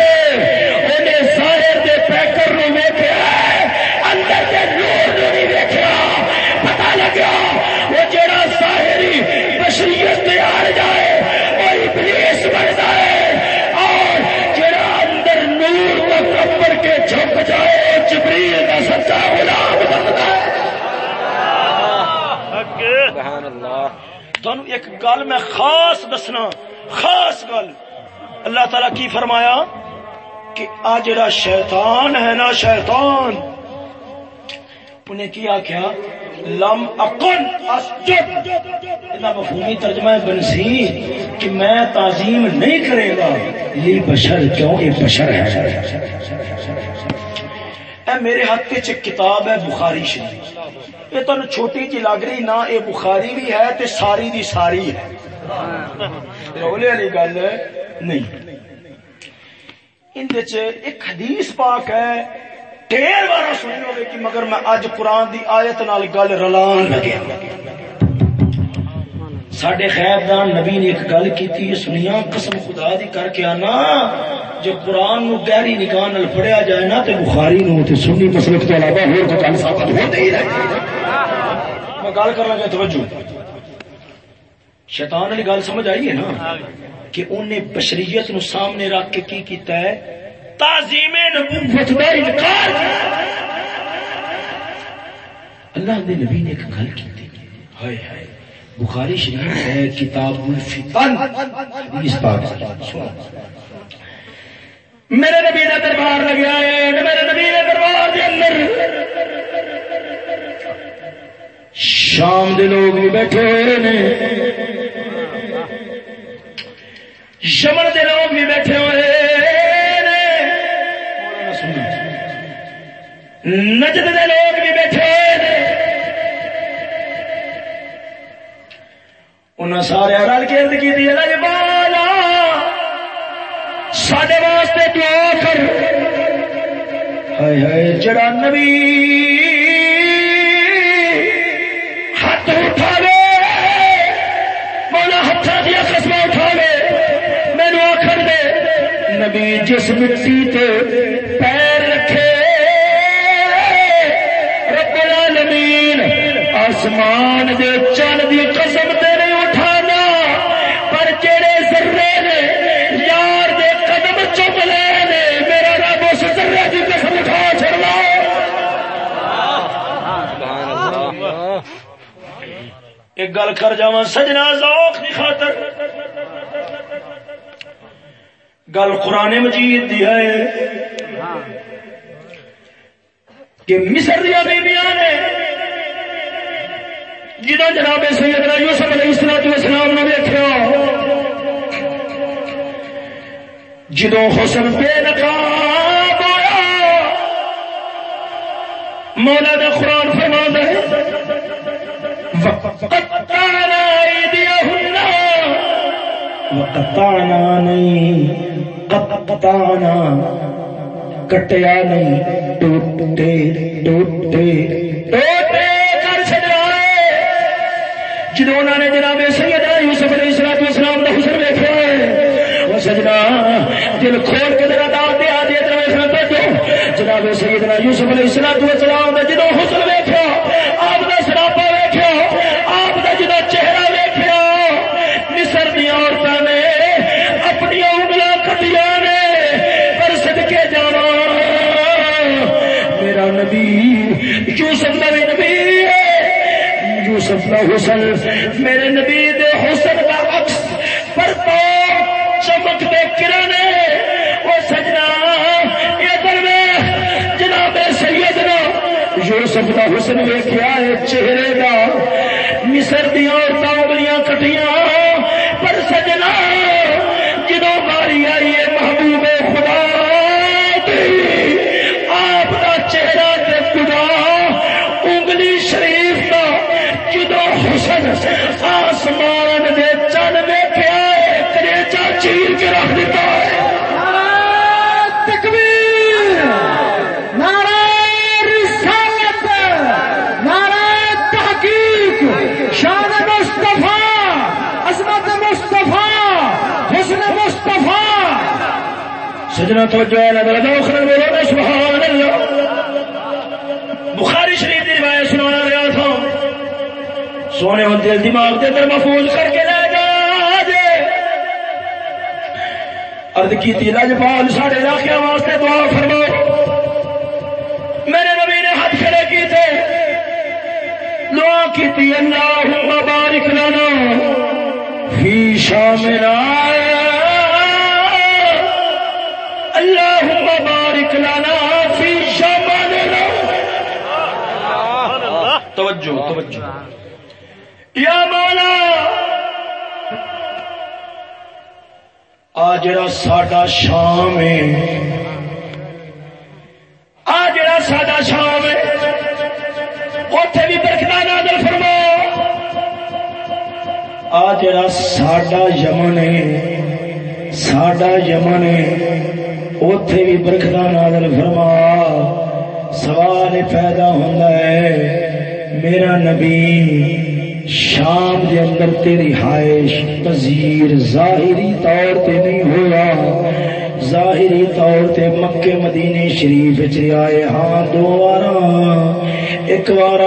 تھانو ایک گل میں خاص دسنا، خاص گل۔ اللہ تعالی کی فرمایا کہ آ جڑا شیطان ہے نا شیطان، انہیں کی آخیا لم اکن اسجد۔ مفہومی ترجمہ بنسی کہ میں تعظیم نہیں کرے گا۔ یہ بشر، کیوں؟ یہ بشر ہے۔ اے میرے ہاتھ چ کتاب ہے بخاری شریف۔ یہ تمہیں چھوٹی جی لگ رہی، نہ یہ بخاری بھی ہے تے ساری دی ساری ہے۔ رولے والی گل نہیں۔ اندر ایک حدیث پاک ہے ڈیر بار سنی ہوگی کہ مگر میں اج قرآن دی آیت نال گل رلان لگے۔ سڈے خیردان نبی نے ایک گل کی سنیا قسم خدا دی کر کے آنا۔ جو قرآن نو گہری نگاہ نال پڑھیا جائے نا تے بخاری نو تے سنی مسلک تو علاوہ ہور کوئی گل ثابت ہوتے ہی رہے میں گل کر لگا توجہ۔ شیطان والی گل سمجھ آئی ہے نا؟ کہ انہیں بشریت نو سامنے رکھ کے کی کیتا ہے؟ تعظیم نبوت دا انکار۔ اللہ دے نبی نے ایک گل کی ہائے ہائے، بخاری شریف ہے، کتاب الفتن۔ حدیث پاک۔ میرے نبی کا دربار لگیا ہے میرے نبی کے دربار کے اندر۔ شام دے لوگ بھی بیٹھے ہوئے نے۔ یمن دے لوگ بھی بیٹھے ہوئے نجد دے لوگ بھی بیٹھے ہوئے نے۔ انہیں سارے رل کے ارد کی جی بالا سڈے واسطے دعا کر ہائے ہائے جڑا نبی ہاتھ اٹھاوے مولا ہاتھ دیا قسم اٹھاوے مینو آخر دے نبی جس مٹی تے پیر رکھے رب العالمین آسمان دے گل کر جا سجنا ذوق کی خاطر۔ گل قرآن مجید دی ہے کہ مصر دیا بیبیاں نے جدو جناب سیدنا یوسف علیہ السلام اسلام نے دیکھا جدو حسن بے نقاب ہویا، مولا دا قرآن فرما وقطعنا وقطعنا نہیں قطعنا کٹیا نہیں ٹوٹے ٹوٹے کر انہوں نے جناب سیدنا یوسف علیہ السلام اسلام دا حسن ویکھیا ہے وہ سجنا دل کھول کے ذرا دال دے آ دے جناب سیدنا یوسف علیہ السلام اسلام دا جدو حسن ویکھیا آپ دا حسن حسن، میرے نبی دے حسن کا وقت پر تو چمک دے کرن وہ سجنا ادھر میں جناب سیدنا یوسف کا حسن ویکیا ہے، چہرے کا مصر دیا اور انگلیاں کٹیاں سجنا توجہ ہے لگا دو خرن بولو نا سبحان اللہ۔ بخاری شریف کی روایت سنانا گیا تھا سونے و دل دماغ کے اندر محفوظ کر کے لے جا جے۔ ارد کی تھی لجپال سارے علاقے واسطے دعا فرماؤ میرے نبی نے ہاتھ کھڑے کی تھے دعا کی تھی، اللہ بارک لنا۔ فی شامنا توجہ توجہ۔ یا مولا! آ جڑا ساڈا شام ہے آ جڑا ساڈا شام ہے اوتھے بھی برکت نازل فرما۔ آ جڑا ساڈا یمن ہے ساڈا یمن ہے اوتھے بھی برکت نازل فرما۔ سوال پیدا ہوتا ہے میرا نبی، شام دے اندر تیری ہائش پذیر، ظاہری طور تے نہیں ہوا۔ ظاہری طور تے مکے مدینے شریف چ آئے۔ ہاں دو بار ایک بار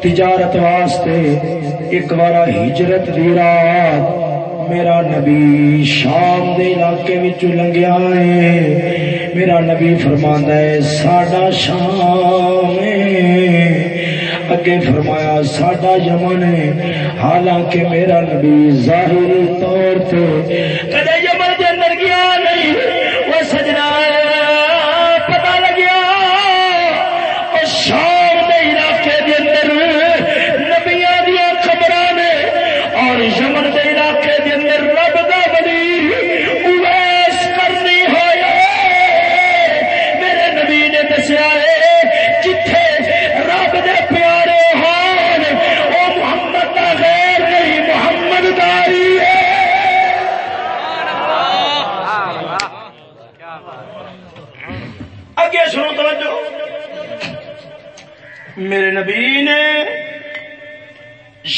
تجارت واسطے، ایک بار ہجرت دی رات۔ میرا نبی شام دے علاقے وچ لنگیا ہے میرا نبی فرماندا ہے، ساڈا شام ہے۔ اگے فرمایا ساڈا یمن ہے۔ حالانکہ میرا نبی ظاہری طور پہ کدے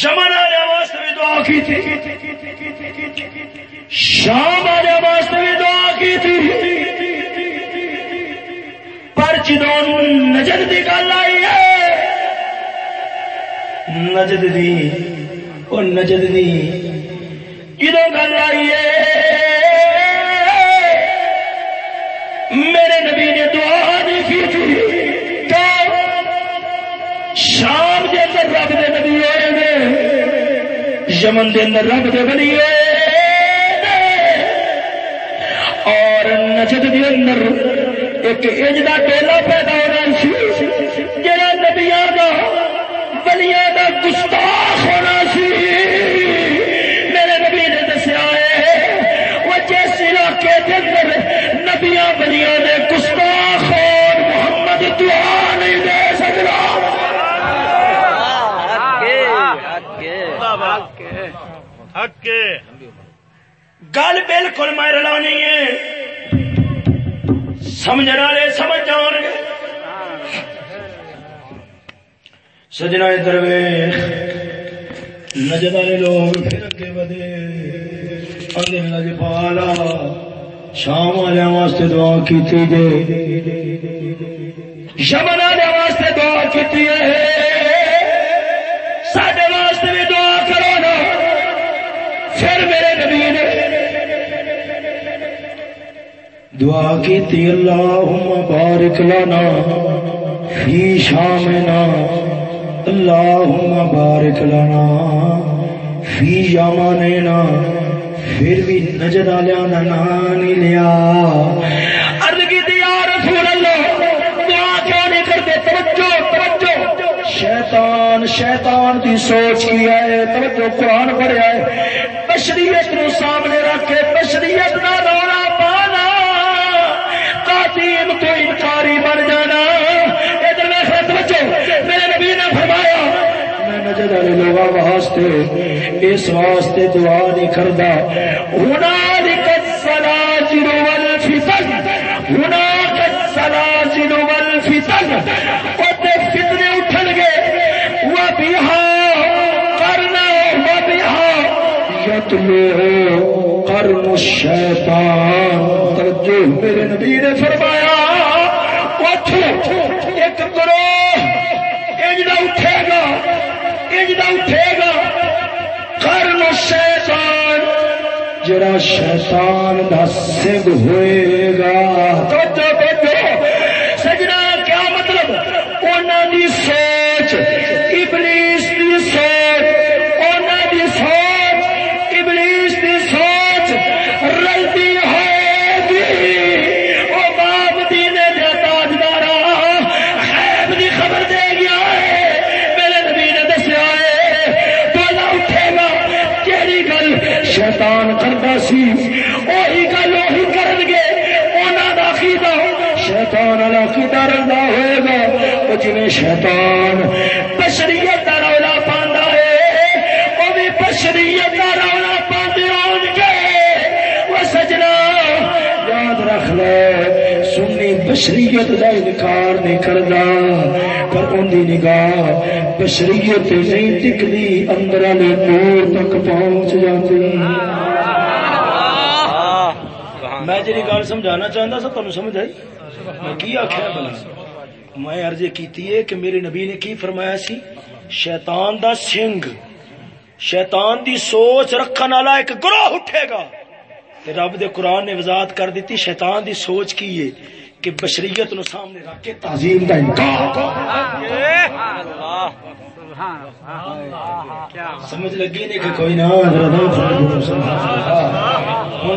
یمن والے واسطے بھی دعا کی تھی۔ شام والے واسطے بھی دعا کی تھی۔ پر جدوں نجد کی گل آئی ہے۔ نجد دی وہ نجد دی۔ جدو گل آئی ہے؟ یمن دے اندر رب دے بنیے اور نجد دے اندر ایک اج دا ٹولا پیدا گل بالکل میں رلانی ہے۔ سمجھ والے سمجھ جان گے سجنا ادھر نجد والے لوگ پھر اگے ودے۔ آدھے لج پالا۔ شام والے واسطے دعا کی جے۔ شمن والے واسطے دعا کی سڈے دعا کی تھی اللہم بارک لنا فی شامنا اللہم بارک لنا فی یماننا پھر بھی نجد آلیا نام نہیں لیا۔ عرض کی تھی رسول اللہ، دعا کیوں نہیں کرتے؟ توجہ توجہ۔ شیطان شیطان دی سوچ کی ہے، توجہ، قرآن پڑھیا ہے۔ بشریت نو سامنے انکاری بن جانا۔ ادھر میں خیال توجہ میرے نبی نے فرمایا، میں نجد والے لوگوں واسطے اس واسطے دعا نہیں کردا ہنالک السلاجل والفتن، ہنالک السلاجل والفتن۔ اوتے فتنے اٹھن گے۔ وہ بیہا کرنا وہ بیہا یتلو قرن الشیطان۔ توجہ، میرے نبی نے فرمایا۔ ایک گروہ اجدا اٹھے گا اجدا اٹھے گا قرن شیطان، جڑا شیطان دا سنگ ہوئے گا۔ شیطان بشریت دا رولا پاندا ہے۔ او بھی بشریت دا رولا پاندے وہ سجنا یاد رکھ لے سنی بشریت دا انکار نہیں کردا پر ان دی نگاہ بشریت نہیں ٹکدی اندر والے نور تک پہنچ جاتی۔ میں جی گل سمجھانا چاہتا سا تمہیں سمجھ آئی؟ میں کی آخیا بلا میں عرض کیتی ہے کہ میرے نبی نے کی فرمایا سی؟ شیطان دا سنگ شیطان دی سوچ رکھن والا ایک گروہ اٹھے گا۔ تے رب دے قرآن نے وضاحت کر دیتی، شیطان دی سوچ کی ہے کہ بشریت نو سامنے رکھ کے تعظیم کا انکار۔ سمجھ لگی نہیں کہ کوئی نہ ہوں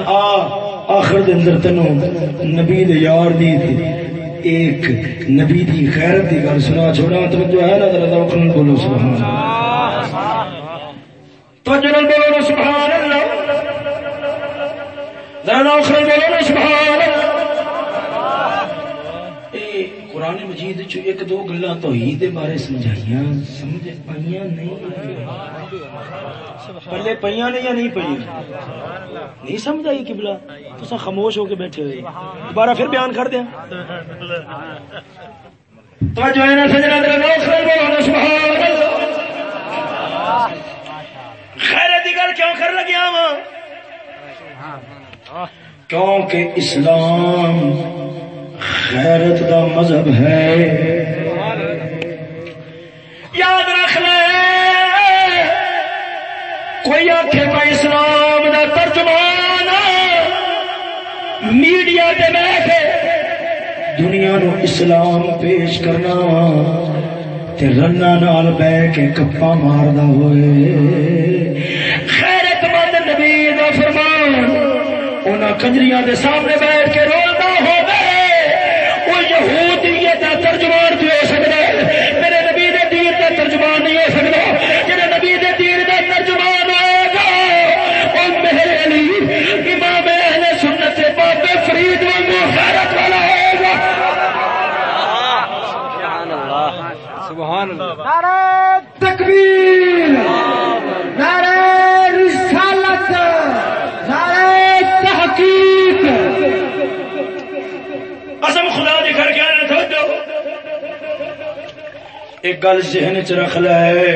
آ، آخر دے اندر تینو نبی دے یار دی تھی ایک نبی دی خیرت دی گل سنا چھوڑا توجہ ہے نا ذرا ذوق نال بولو سبحان اللہ۔ توجہ نال بولو سبحان اللہ۔ ذرا ذوق نال بولو سبحان اللہ۔ قرآن مجید چ ایک دو گلا توحید دے بارے سمجھائیاں سمجھ پائیاں نہیں پلے پئیاں نے یا نہیں پئیاں نہیں سمجھ آئی قبلہ؟ تو خاموش ہو کے بیٹھے ہوئے۔ دوبارہ پھر بیان کر دیا توجہ ہے نا سجنا تیرا نام خیر بولو سبحان اللہ۔ خیر دی گل کیوں کر لگیا وا کیونکہ اسلام خیرت دا مذہب ہے۔ یاد رکھ لے۔ کوئی آخ میں اسلام دا ترجمان میڈیا دے بیٹھے۔ دنیا نو اسلام پیش کرنا تے رنا نال بہ کے کپا ماردا ہوئے۔ خیرت مند نبی دا فرمان انہاں کنجریاں دے سامنے بیٹھ کے رولدا ہوئے یہودیت دا ترجمان بھی ہو سکتا ہے میرے نبی دے دین دا ترجمان نہیں ہو سکدا جڑا نبی دے دین دا ترجمان ہوئے گا او میرے علی امام اہل سنت سے بابے فرید وانگو غیرت والا ہوئے گا سبحان اللہ سبحان اللہ نعرہ تکبیر نعرہ رسالت نعرہ تحقیق قسم خدا دی کر کے آنا توجہ ایک گل ذہن چ رکھ لے۔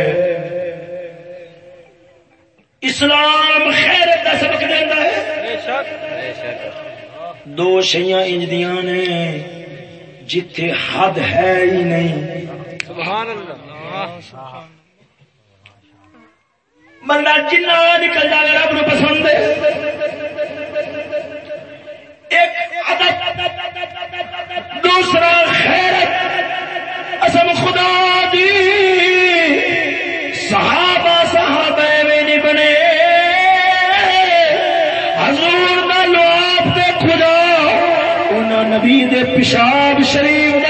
اسلام خیرت کا سبق دینا ہے۔ دو شیاں انجدیاں نے جتھے حد ہے ہی نہیں۔ سبحان اللہ۔ بندہ جنا نکل جائے رب نو پسند ہے۔ ایک ادب دوسرا خیرت۔ اسم خدا۔ دی صحابہ صحابہ میں نہیں بنے حضور نہ لو آپ دے خدا انہاں نبی دے پیشاب شریف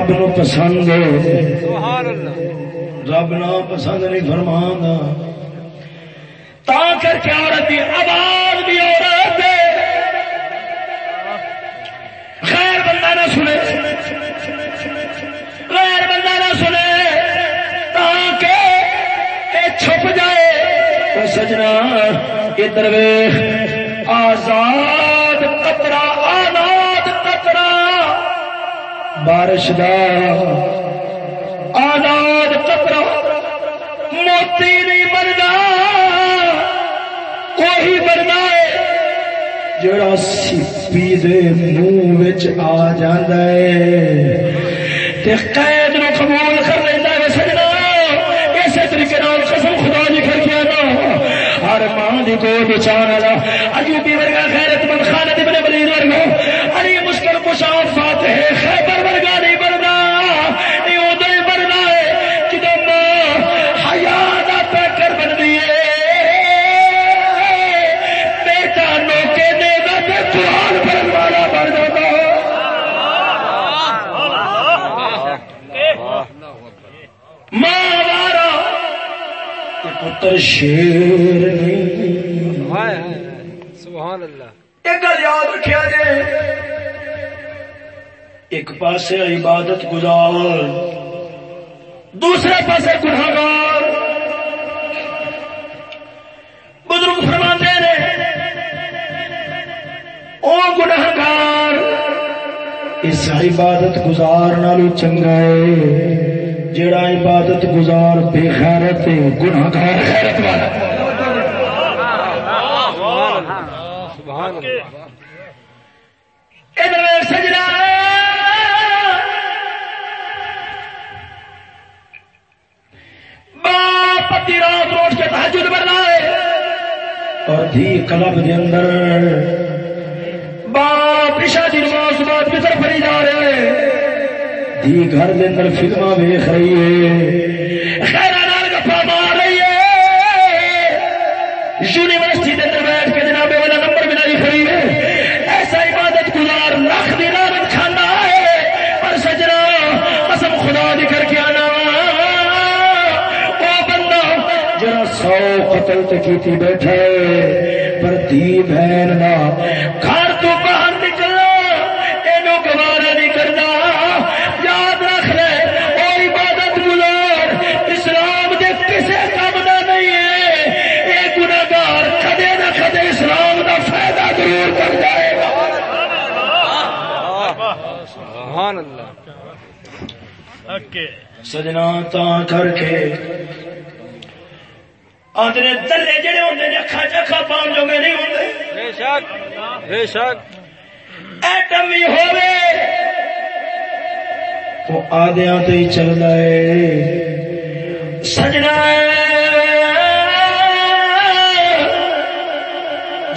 رب نو پسند رب نو پسند نہیں فرمانا تا کر کے عورت کی آواز بھی عورت ہے خیر بندہ نہ سنے۔ غیر بندہ نہ سنے۔ تاکہ اے چھپ جائے۔ سجنا ادھر ویخ آزاد قطرہ بارش دا۔ آزاد قطرہ موتی نہیں بننا وہی بننا ہے جڑا سپی دے منہ آ جاندا ہے۔ تے قید نو قبول کر لیندا ہے سجنا۔ اسی طریقے نال قسم خدا دی کر کے نا ہر ماں دی گود بچانا دا ایوبی ورگا غیرت ایک پاسے عبادت گزار دوسرے پاسے گناہگار۔ بزرگ فرماندے نے او گناہگار اس عبادت گزار نالو چنگا ہے جڑا عبادت گزار بے غیرت ہے گناہگار غیرت والا۔ سبحان اللہ۔ کے بننا ہے۔ اور دھی کلب دے اندر باپ عشاء دی نماز بعد بسر پڑی جا رہے ہیں۔ دھی گھر دے اندر فلما ویخ رہی ہے۔ خیرہ نال گپا مار رہی ہے۔ یونیورسٹی قتل تے کیتی بیٹھا ہے پر دی بہن نا گھر تو باہر نکلنا اینو گوارا نہیں کرنا۔ یاد رکھ لے او عبادت گزار۔ اسلام دے کسے کام دا نہیں ہے۔ اے گناہگار کدے نہ کدے اسلام دا فائدہ ضرور کر جائے گا۔ سبحان اللہ۔ سجنا تا کر کے آدھے درے جڑے ہوندے نے اکھا چکھا جو میں نہیں ہوندے۔ بے شک بے شک۔ ایٹم ہی ہوے آدھیاں تے ہی چلدا ہے۔ سجنا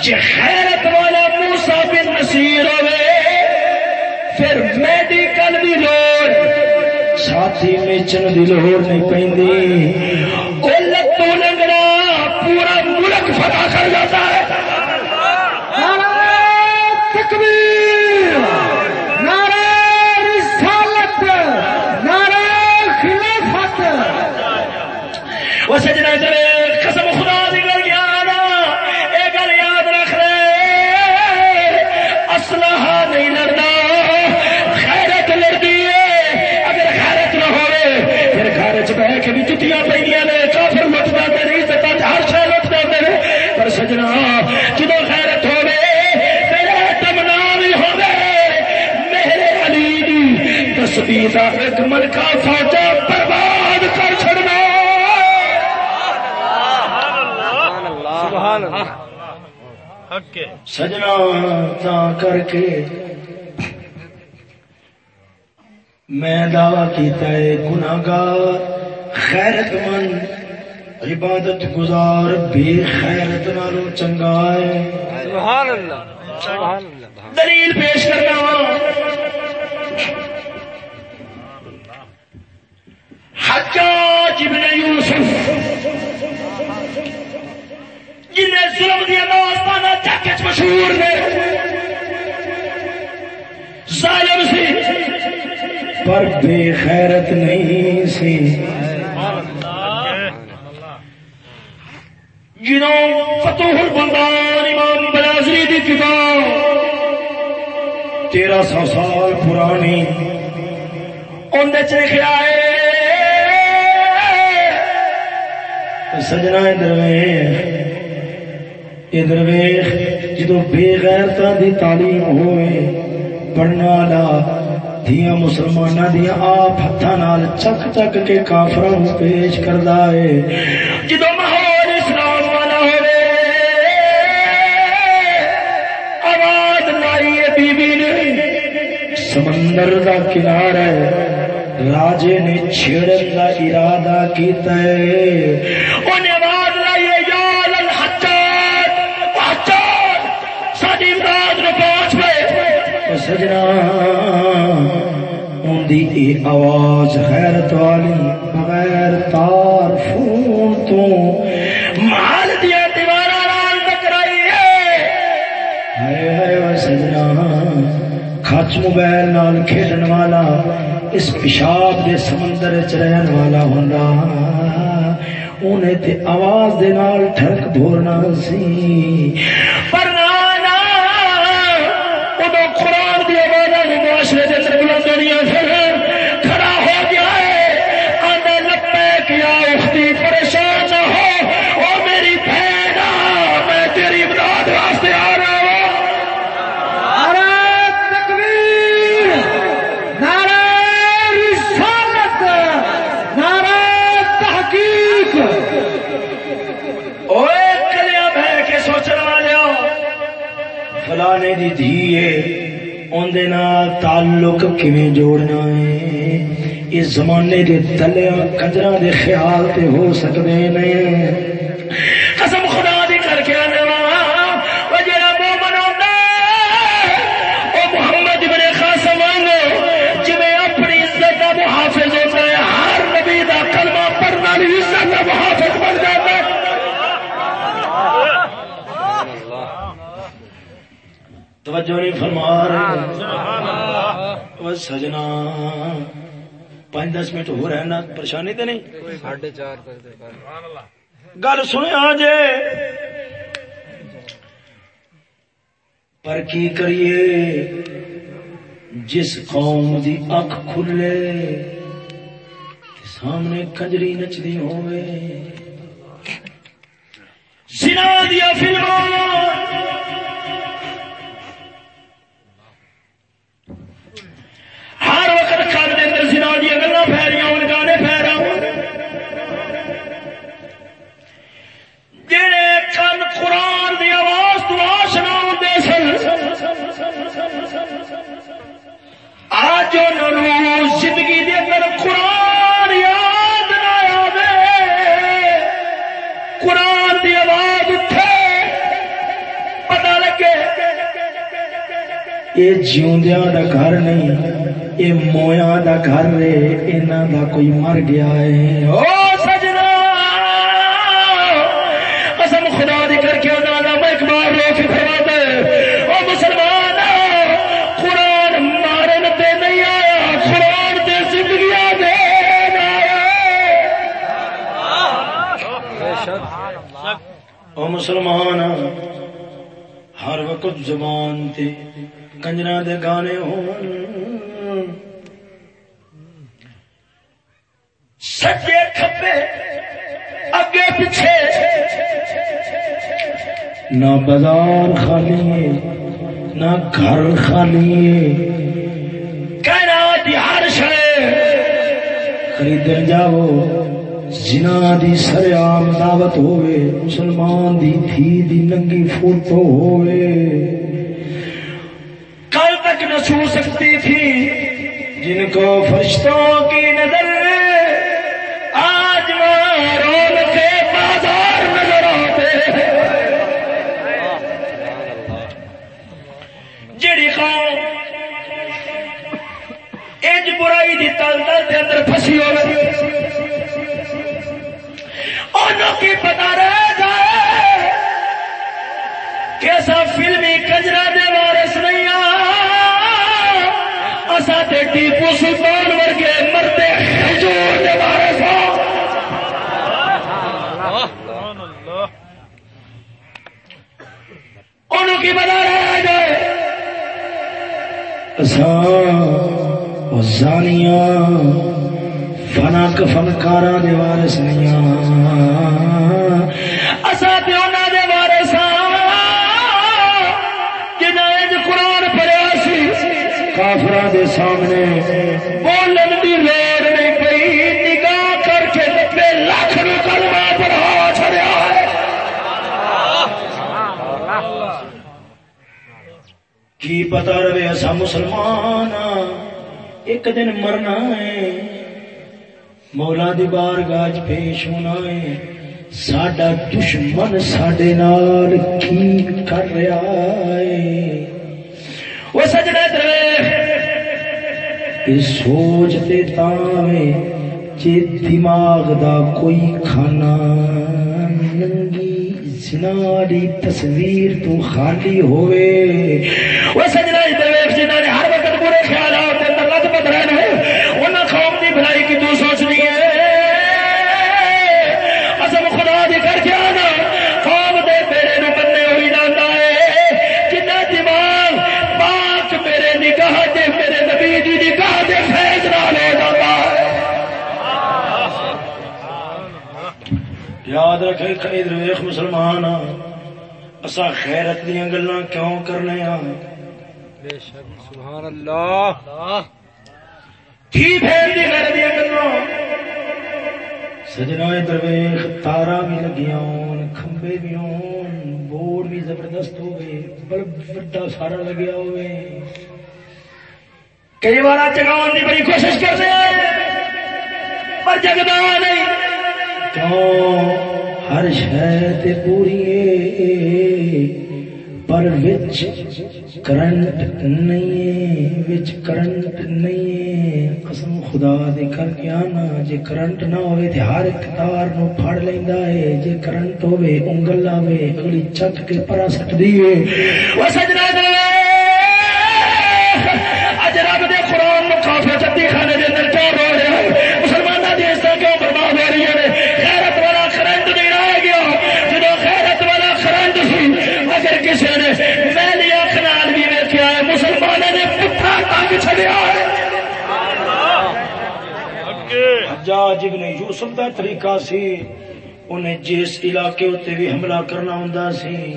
جی خیرت والا موسا بن نصیر ہوے پھر میڈیکل دی لوڑ۔ ساتھی ویچن دی لوڑ نہیں پی دا ایک ملکہ فوجا برباد کر چھڑنا سبحان اللہ۔ سجنا تا کر کے میں دعوی کیتا ہے گناہگار خیرت مند عبادت گزار بے خیرت نالوں چنگا ہے۔ سبحان اللہ۔ سبحان اللہ۔ دلیل پیش کرنا ابن یوسف جنہیں ظلم دیا داستانہ چکچ مشہور نے۔ ظالم سی۔ پر بے خیرت نہیں سی۔ جنہوں فتح البندان امام بلازری دی کتاب۔ تیرہ سو سال پرانی۔ اندر چ لکھا ہے سجنا ادھر ادھر جدو بے غیرتا دی تعلیم ہوئے پڑھنے والا دیا مسلمان دیا آپ ہاتھوں نال چک چک کے کافر پیش کردا ہے۔ جدو ماحول اسلام والا ہوئے، آواز لائی ہے بی بی نے، سمندر دا کنارا ہے راجے نے چھیڑن کا ارادہ کیتا ہے۔ سجنا۔ ان دی اے آواز غیرت والی، بغیر تار فون تو۔ مال دیا دیوارا نال ٹکرائی ہے۔ ہائے ہائے وہ سجنا۔ کچ موبائل نال کھیلن والا، اس پیشاب دے سمندر چ رہن والا ہوندا۔ انہیں تے آواز دے نال ٹھڑک دھورنا سی۔ کیویں جوڑنا ہے؟ اس زمانے دے تلیا کنجراں دے خیال تے ہو سکتے ہیں سجنا پانچ دس منٹ ہو رہے نا پریشانی تو نہیں ساڑھے چار گل سنیا جے پر کی کریے جس قوم دی اکھ کھلے سامنے کنجری نچدی ہوئے زنا دیا فلموں دیا گلا فیریاں ہو گانے فیرا جڑے قرآن دی آواز تو آشنا سن آج زندگی دے اندر قرآن یاد نہ قرآن دی آواز اٹھے پتہ لگے یہ جیوندیاں گھر نہیں یہ مویا دا گھر رے انہاں دا کوئی مر گیا ہے۔ او سجنا! قسم خدا دی کر کے انہاں دا میں ایک بار رو کے فرما دے او مسلمان، قرآن مارن تے نہیں آیا، قرآن تے زندگیاں دے آیا۔ او مسلمان، ہر وقت زبان تے کنجرا دے گانے ہون۔ سجے کھبے اگے پیچھے۔ نہ بازار خالی ہے، نہ گھر خالی ہے۔ کہنا دی ہر شے خریدن جاؤ، زنا دی سریام دعوت ہوئے مسلمان دی تھی دی ننگی فوٹو ہوئے کل تک نہ چھو سکتی تھی، جن کو فرشتوں کی نظر دے اندر پھسی ہو انہوں کی پتا رہ جائے کہ ایسا فلمی کجرا دے وارث نہیں آسا تے ٹیپو سلطان ورگے مرتے حجور دے وارث ہاں۔ انہوں کی پتا رہ جائے۔ اساں زانیاں فنا فنکارا دے وارث نہیں اسا تے انہاں دے وارث جنہاں اج قرآن پڑھیا سی دے سامنے بولن دی لوڑ نہیں پئی نگاہ کر کے نبے لاکھ نو کلمہ پڑھا چھڑیا ہے۔ کی پتا رہے ایسا مسلمان ہاں، ایک دن مرنا ہے مولا دی بارگاہ وچ پیش ہونا ہے ساڈا دشمن ساڈے نال کی کر رہا ہے وہ سجدے درویش یہ سوچتے تاوے جے دماغ دا کوئی کھانا ننگی زناری تصویر تو خالی ہوئے وہ سجنا درویش یاد رکھے ادھر ویخ مسلمان اسا خیرت دیا گلا کیوں کرنے سبحان اللہ۔ تھی پھیر دی کر دیا گلوں سجنا درویش تارا بھی لگیا کھمبے بھی ہون بورڈ بھی زبردست ہوئے بلب بڑا سارا لگیا ہوئے کئی بار جگاؤن کی بڑی کوشش کرتے ہیں پر جگدا نہیں کیوں ہر شہ پوری پر وچ کرنٹ نہیں وچ کرنٹ نہیں قسم خدا دے کر کے آنا جے کرنٹ نہ ہوئے تے ہر ایک تار نو پھڑ لیندا ہے۔ جے کرنٹ ہوئے، انگل آوے، اگلی چک کے پرا سٹ دیے وہ سجنا دے! حجاج ابن یوسف دا طریقہ سی۔ انہیں جس علاقے اتنے بھی حملہ کرنا ہوں سی،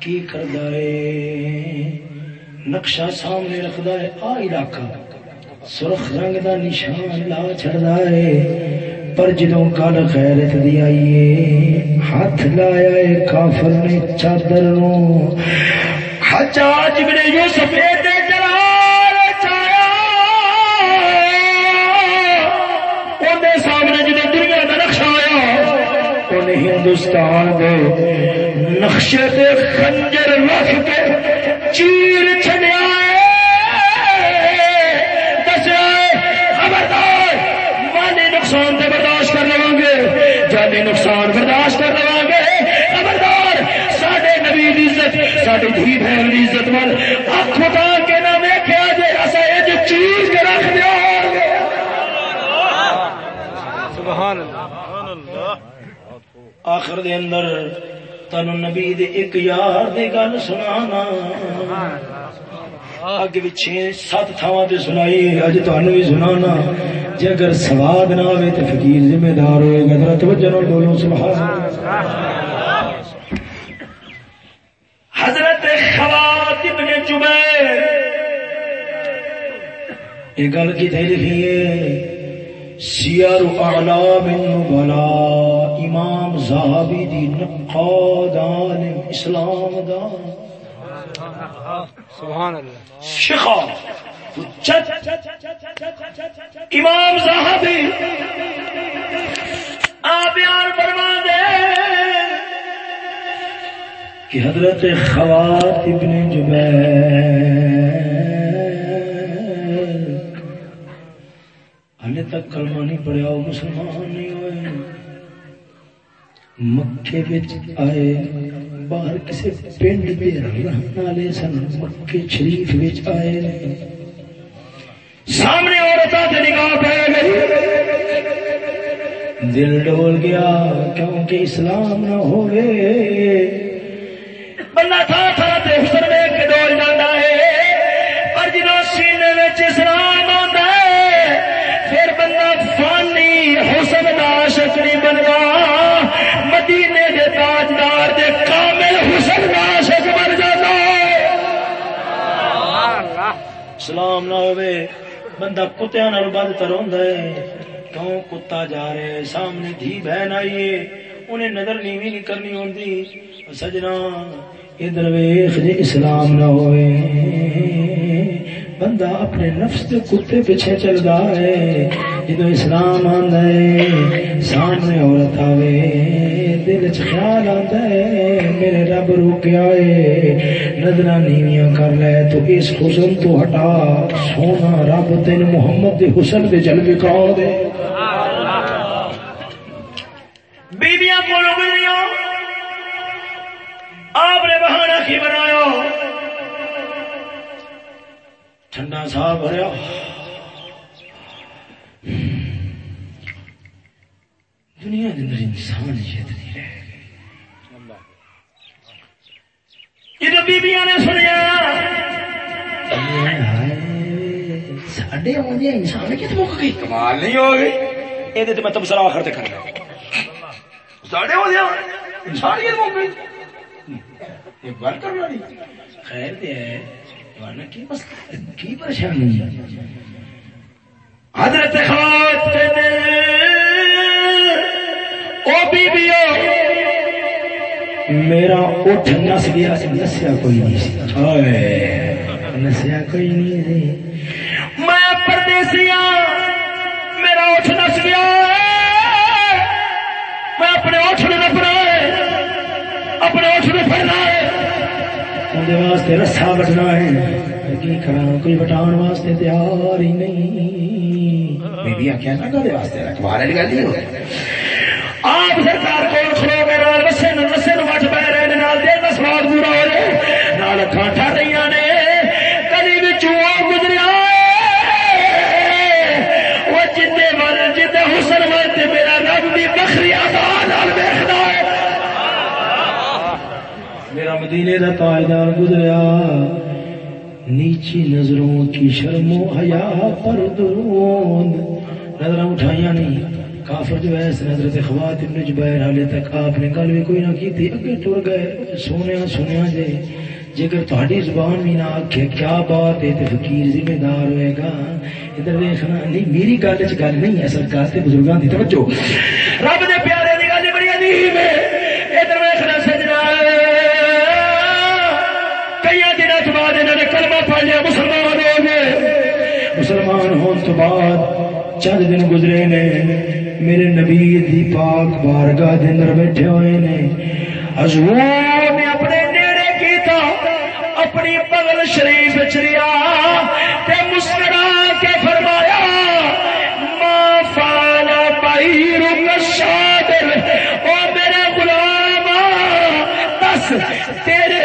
کی کردا ہے؟ نقشہ سامنے رکھدا ہے، آ علاقہ۔ سرخ رنگ دا نشان لا چھڑدا ہے۔ پر جدوں گل غیرت دی آئی ہے، ہاتھ لایا ہے کافر نے چادر نو حجاج ابن یوسف دستان دے نقشے دے خنجر رکھ کے چیر چڑیا خبردار۔ نقصان برداشت کر لو گے۔ جانی نقصان برداشت کر لو گے۔ خبردار سڈے نبی عزت ساری دھی بہن کی عزت وال اکھ کے نہ دیکھا جی اصل یہ کے رکھ دیا آخر دے اندر تن نبی دے ایک یار دی گل سنانا۔ اگ پچھے سات تھاواں تے سنائی اج تانوں بھی سنانا۔ جے اگر سواد نہ ہوے تے فقیر ذمہ دار ہوئے گا ذرا توجہ نال بولو سبحان اللہ۔ حضرت خوات ابن جبیر۔ یہ گل کی تھی لکھی ہے؟ سیر اعلام النبلا امام زہابی دی نقاد عالم اسلام دا۔ سبحان اللہ۔ شخا حجت امام زہابی۔ آپ بیان فرما دے کہ حضرت خوات ابن جبیر تک کلمہ نہیں پڑھیا وہ مسلمان نہیں ہوئے مکے بچ آئے باہر کسی پنڈ دے رہن والے سن مکے شریف بچ آئے سامنے عورتوں سے نگاہ پہ گئی دل ڈول گیا کیونکہ اسلام نہ ہوئے بندہ تھا تھا تے حسن ویکھ کے ڈول جاندا ہے پر جدوں سینے وچ اسلام اسلام نہ ہوئے، بندہ کتیا نال بد تر کیوں کتا جا رہے سامنے دھی بہن آئیے انہیں نظر نیوی نہیں کرنی ہوتی سجنا، ادھر ویخ جی اسلام نہ ہوئے۔ بندہ اپنے نفس کے کتے پیچھے چلتا ہے جدو اسلام آتا ہے، سامنے عورت آوے، دل چ خیال آتا ہے، میرے رب روکیا ہے نظر نیویاں کر لے، تو اس حسن تو ہٹا، سونا رب تین محمد دے حسن دے جلوے کا دے۔ بیبیاں کو آپ نے بہانا کی بنایا۔ ٹھنڈا سا بھریا دنیا کے اندر انسان نہیں جب بیبیاں نے سنیا۔ آدھے انسان کت مک گئی کمال نہیں ہو گئی۔ یہ تو میں تبصرہ آخر تک کرنا۔ ساڈے آدھے انسان کت مک گئی ایک بار کرنا نہیں خیر دے ہے۔ ورنہ کی مسئلہ کی پریشانی حضرت خوات نے او بیبیو میرا اٹھ نس گیا نسیا کوئی نہیں سی۔ ہائے۔ نسیا کوئی نہیں سی میں پردیسیا میرا اٹھ نس گیا۔ میں اپنے اٹھ نے نپنا اپنے اٹھ نے پھرنا دے واسطے رسا بٹنا ہے۔ کی کرا کوئی بٹان واسطے تیار ہی نہیں۔ بی آخیا نا گل واسطے رکھوا والی گل نہیں ہوتی آپ سرکار کو کھلو گے نال رسے نو رسے نو مٹ پہ رہے نال دل کا سواد پورا ہو جائے۔ نال اکھاں ٹھر رہی نے۔ مدینے دا تاجدار گزریا۔ نیچی نظروں کی شرم و حیا پر درود نظر اٹھائیاں نہیں۔ کافر جو ہے اس حضرت خوات ابن جبیر حالے تک آپ نے گل بھی کوئی نہ کی تھی۔ اگے ٹر گئے سونے سنیا جے۔ جگر تہاڈی زبان بھی نہ آکھے، کیا بات ہے؟ تے فقیر ذمہ دار ہوئے گا۔ ادھر دیکھنا، نہیں، میری گل وچ گل نہیں ہے سرکار تے بزرگاں دی توجہ۔ رب دے پیارے گئے مسلمان ہو مسلمان ہون تو بعد چند دن گزرے نے۔ میرے نبی دی پاک بارگاہ دے اندر بیٹھے ہوئے نے۔ حضور نے اپنے نیڑے کیتا، اپنی پگل شریف چریا تے مسکرا کے فرمایا، ما فعل بیر الشادر او میرے غلام بس تیرے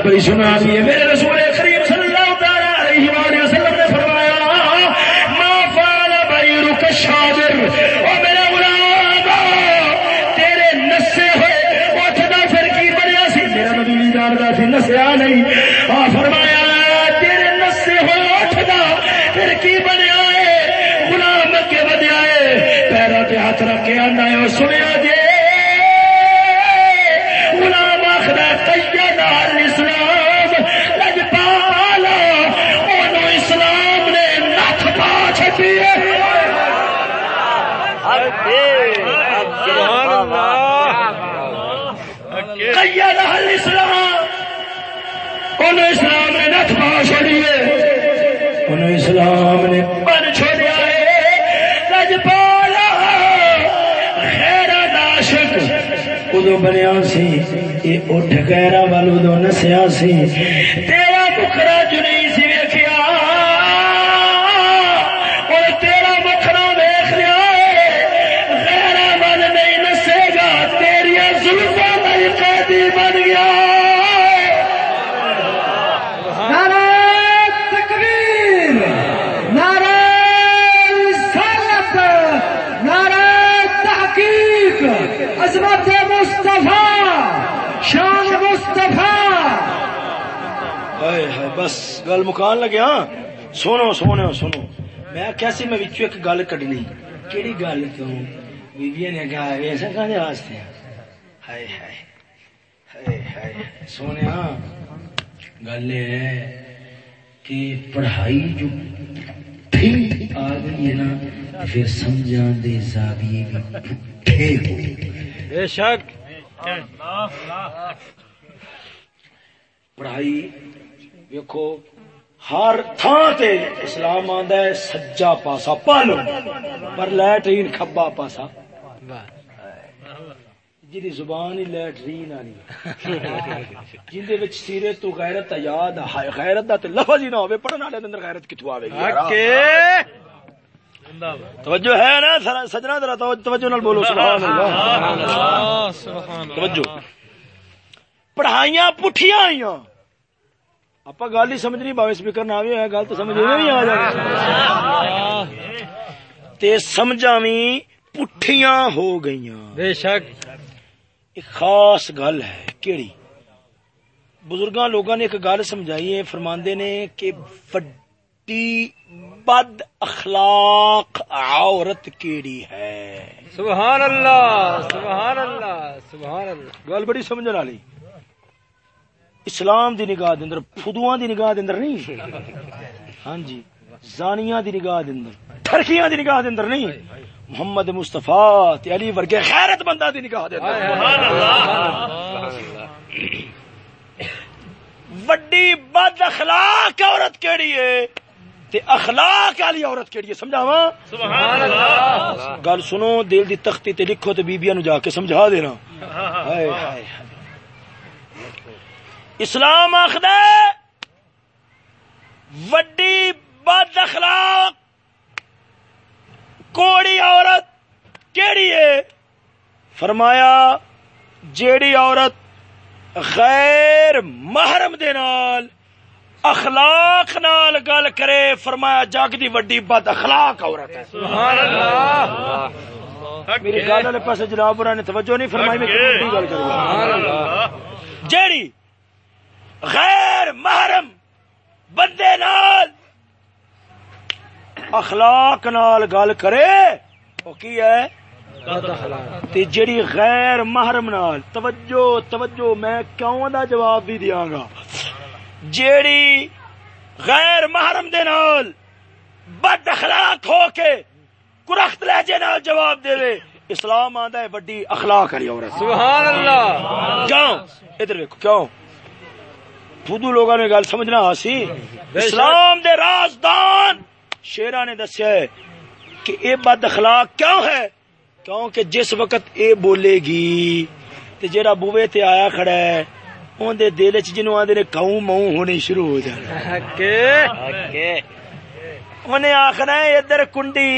گھر بڑی سنا بھی ہے۔ میرے رسول کریم صلی اللہ تعالی علیہ وآلہ وسلم نے فرمایا، ما فعل بعیرک الشاجر او میرا غلام تیرے نسے ہوئے اٹھنا پھر کی بنیا سی؟ میرا نبی سی، نسیا نہیں۔ آ فرمایا، تیرے نسے ہوئے اٹھنا پھر کی بنیا ہے؟ غلام کے بدیا ہے۔ پیروں تے ہاتھ رکھ کے آنا ہے اور سنیا جے۔ قید الاسلام انہوں اسلام نے نتھ پا چھڑی ہے انہوں اسلام نے بن چھوڑیا ہے۔ لجپالا خیر داشک ادو بنیا سی۔ یہ اٹھ گہرا والوں نسیا سی۔ تیرا گل مکان لگے ہاں سنو سنو سنو۔ میں کیسی میں وچوں ایک گل کڈنی۔ کیڑی گل کیوں؟ بیبی نے کہا ایسا کہنے واسطے ہائے ہائے ہائے ہائے۔ سونیا گل ہے کہ پڑھائی جو پھی آ گئی ہے نا پھر سمجھا دے زاویے بھی پٹھے ہو بے شک۔ پڑھائی ویکو ہر تھان تے اسلام آندا ہے سجا پاسا پالو۔ پر لیٹرین کھبا پاسا۔ جی زبان ہی لیٹرین والی جندے وچ سیرے تو غیرت یاد ہے غیرت دا تے لفظ ہی نہ ہوے پڑھن والے دے اندر غیرت کتھوں آوے گی؟ توجہ ہے نا سجنا ذرا توجہ نال بولو سبحان اللہ۔ توجہ۔ پڑھائیاں پٹھیاں آئیاں۔ آپ گل ہی سمجھنی باوے سپیکر نہ بھی ہے گل تو سمجھ نہیں آ جائے تے سمجھاویں پٹھیاں ہو گئیاں۔ بے شک۔ ایک خاص گل ہے کیڑی؟ بزرگاں لوگاں نے ایک گل سمجھائی ہے فرماندے نے کہ وڈی بد اخلاق عورت کیڑی ہے۔ سبحان اللہ سبحان اللہ سبحان اللہ۔ گل بڑی سمجھن والی۔ اسلام دی نگاہ دے اندر فدواں دی نگاہ دے اندر نہیں۔ ہاں جی زانیاں دی نگاہ دے اندر ٹھرکیاں دی نگاہ دے اندر نہیں۔ محمد مصطفیٰ تے علی ورگے غیرت بندہ دی نگاہ دے اندر۔ سبحان اللہ وڈی بد اخلاق عورت کیڑی ہے، تے اخلاق والی عورت کیڑی ہے، سمجھاواں؟ سبحان اللہ گل سنو، دل دی تختی تے لکھو تے بیبیاں نو جا کے سمجھا دینا۔ ہائے ہائے۔ اسلام آخد وڈی بد اخلاق کوڑی عورت کیڑی ہے؟ فرمایا جیڑی عورت غیر محرم دے نال اخلاق نال گل کرے فرمایا جگ دی وڈی بد اخلاق عورت ہے۔ سبحان اللہ۔ میری گل والے پاس جناب نے توجہ نہیں فرمائی میں گل کروں۔ جیڑی غیر محرم بندے نال اخلاق نال گل کرے وہ کی ہے؟ تے جیڑی غیر محرم نال توجہ توجہ میں کیوں دا جواب بھی دیاں گا؟ جیڑی غیر محرم دے نال بد اخلاق ہو کے کرخت لہجے نال جواب دے دے اسلام آندا ہے بڑی اخلاق والی عورت۔ سبحان اللہ۔ کیوں؟ ادھر ویکھو کیوں؟ فدو لوگوں نے گل سمجھنا آسی اسلام دے رازدان۔ شیرا نے دسیا ہے کہ اے بد اخلاق کیوں ہے؟ کیونکہ جس وقت اے بولے گی تے جیڑا بوے تے آیا کھڑا ہے اون دے دل وچ جنوں آندے نے کاؤں ماؤں ہونی شروع ہو جانا۔ انہیں آخنا ہے ادھر کنڈی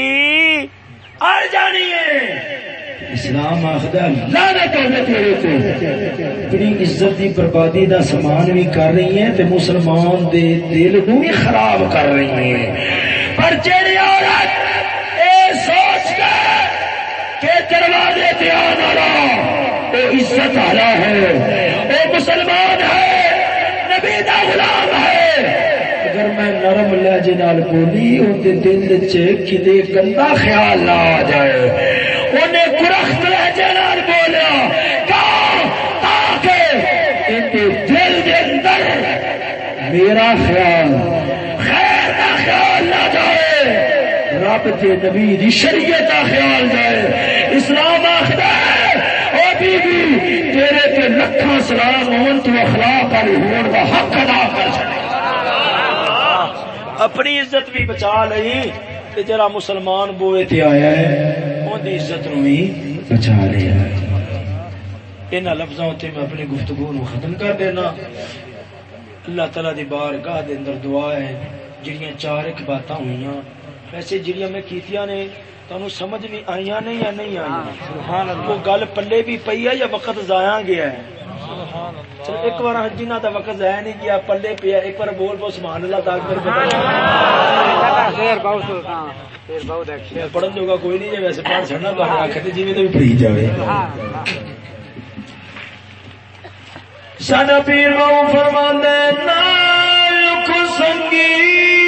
آ جانی ہے۔ اسلام آخدا لعنت ہوے تیرے تے بڑی عزت دی بربادی دا سامان بھی کر رہی ہیں تے مسلمان دے دل نو بھی خراب کر رہی ہیں۔ پر جیڑی عورت اے سوچ کے کہ دروازے تے آنا رہا وہ عزت والا ہے وہ مسلمان ہے نبی دا غلام ہے۔ میں نرم لہجے نال بولی، اون دے دل وچ کدے گندا خیال نہ آ جائے۔ انہیں کرخت لہجے نال بولیا تاکہ دل دے اندر میرا خیال، خیر کا خیال نہ جائے۔ رب تے نبی دی شریعت کا خیال جائے۔ اسلام آخر او بی بی تیرے تے لکھاں سلام ہون تو اخلاق والی ہون کا حق ادا کر چھڑے اپنی عزت بھی بچا لئی تے جرا مسلمان بوئے تے آیا ہے اون دی عزت نو بھی بچا لیا ان لفظوں تے میں اپنی گفتگو نو ختم کر دینا۔ اللہ تعالی دی بارگاہ دے اندر دعا ہے جڑیاں چار ایک باتاں ہوئیاں۔ ویسے جڑیاں میں کیتیاں نے تانوں سمجھ بھی آئیاں نہیں یا نہیں آئیاں؟ سبحان اللہ۔ وہ گل پلے بھی پئی ہے یا وقت ضائع گیا ہے؟ چل ایک بار جنہ دا وقت ضائع نہیں کیا پلے پیا ایک بار بول بول سبحان اللہ تاک کر پڑھن جوگا کوئی نہیں ہے ویسے پڑھ چڑھنا تو آخر جی تو بھی پڑھی جائے ساڈا پیر بہو فرماندے نالک سنگی۔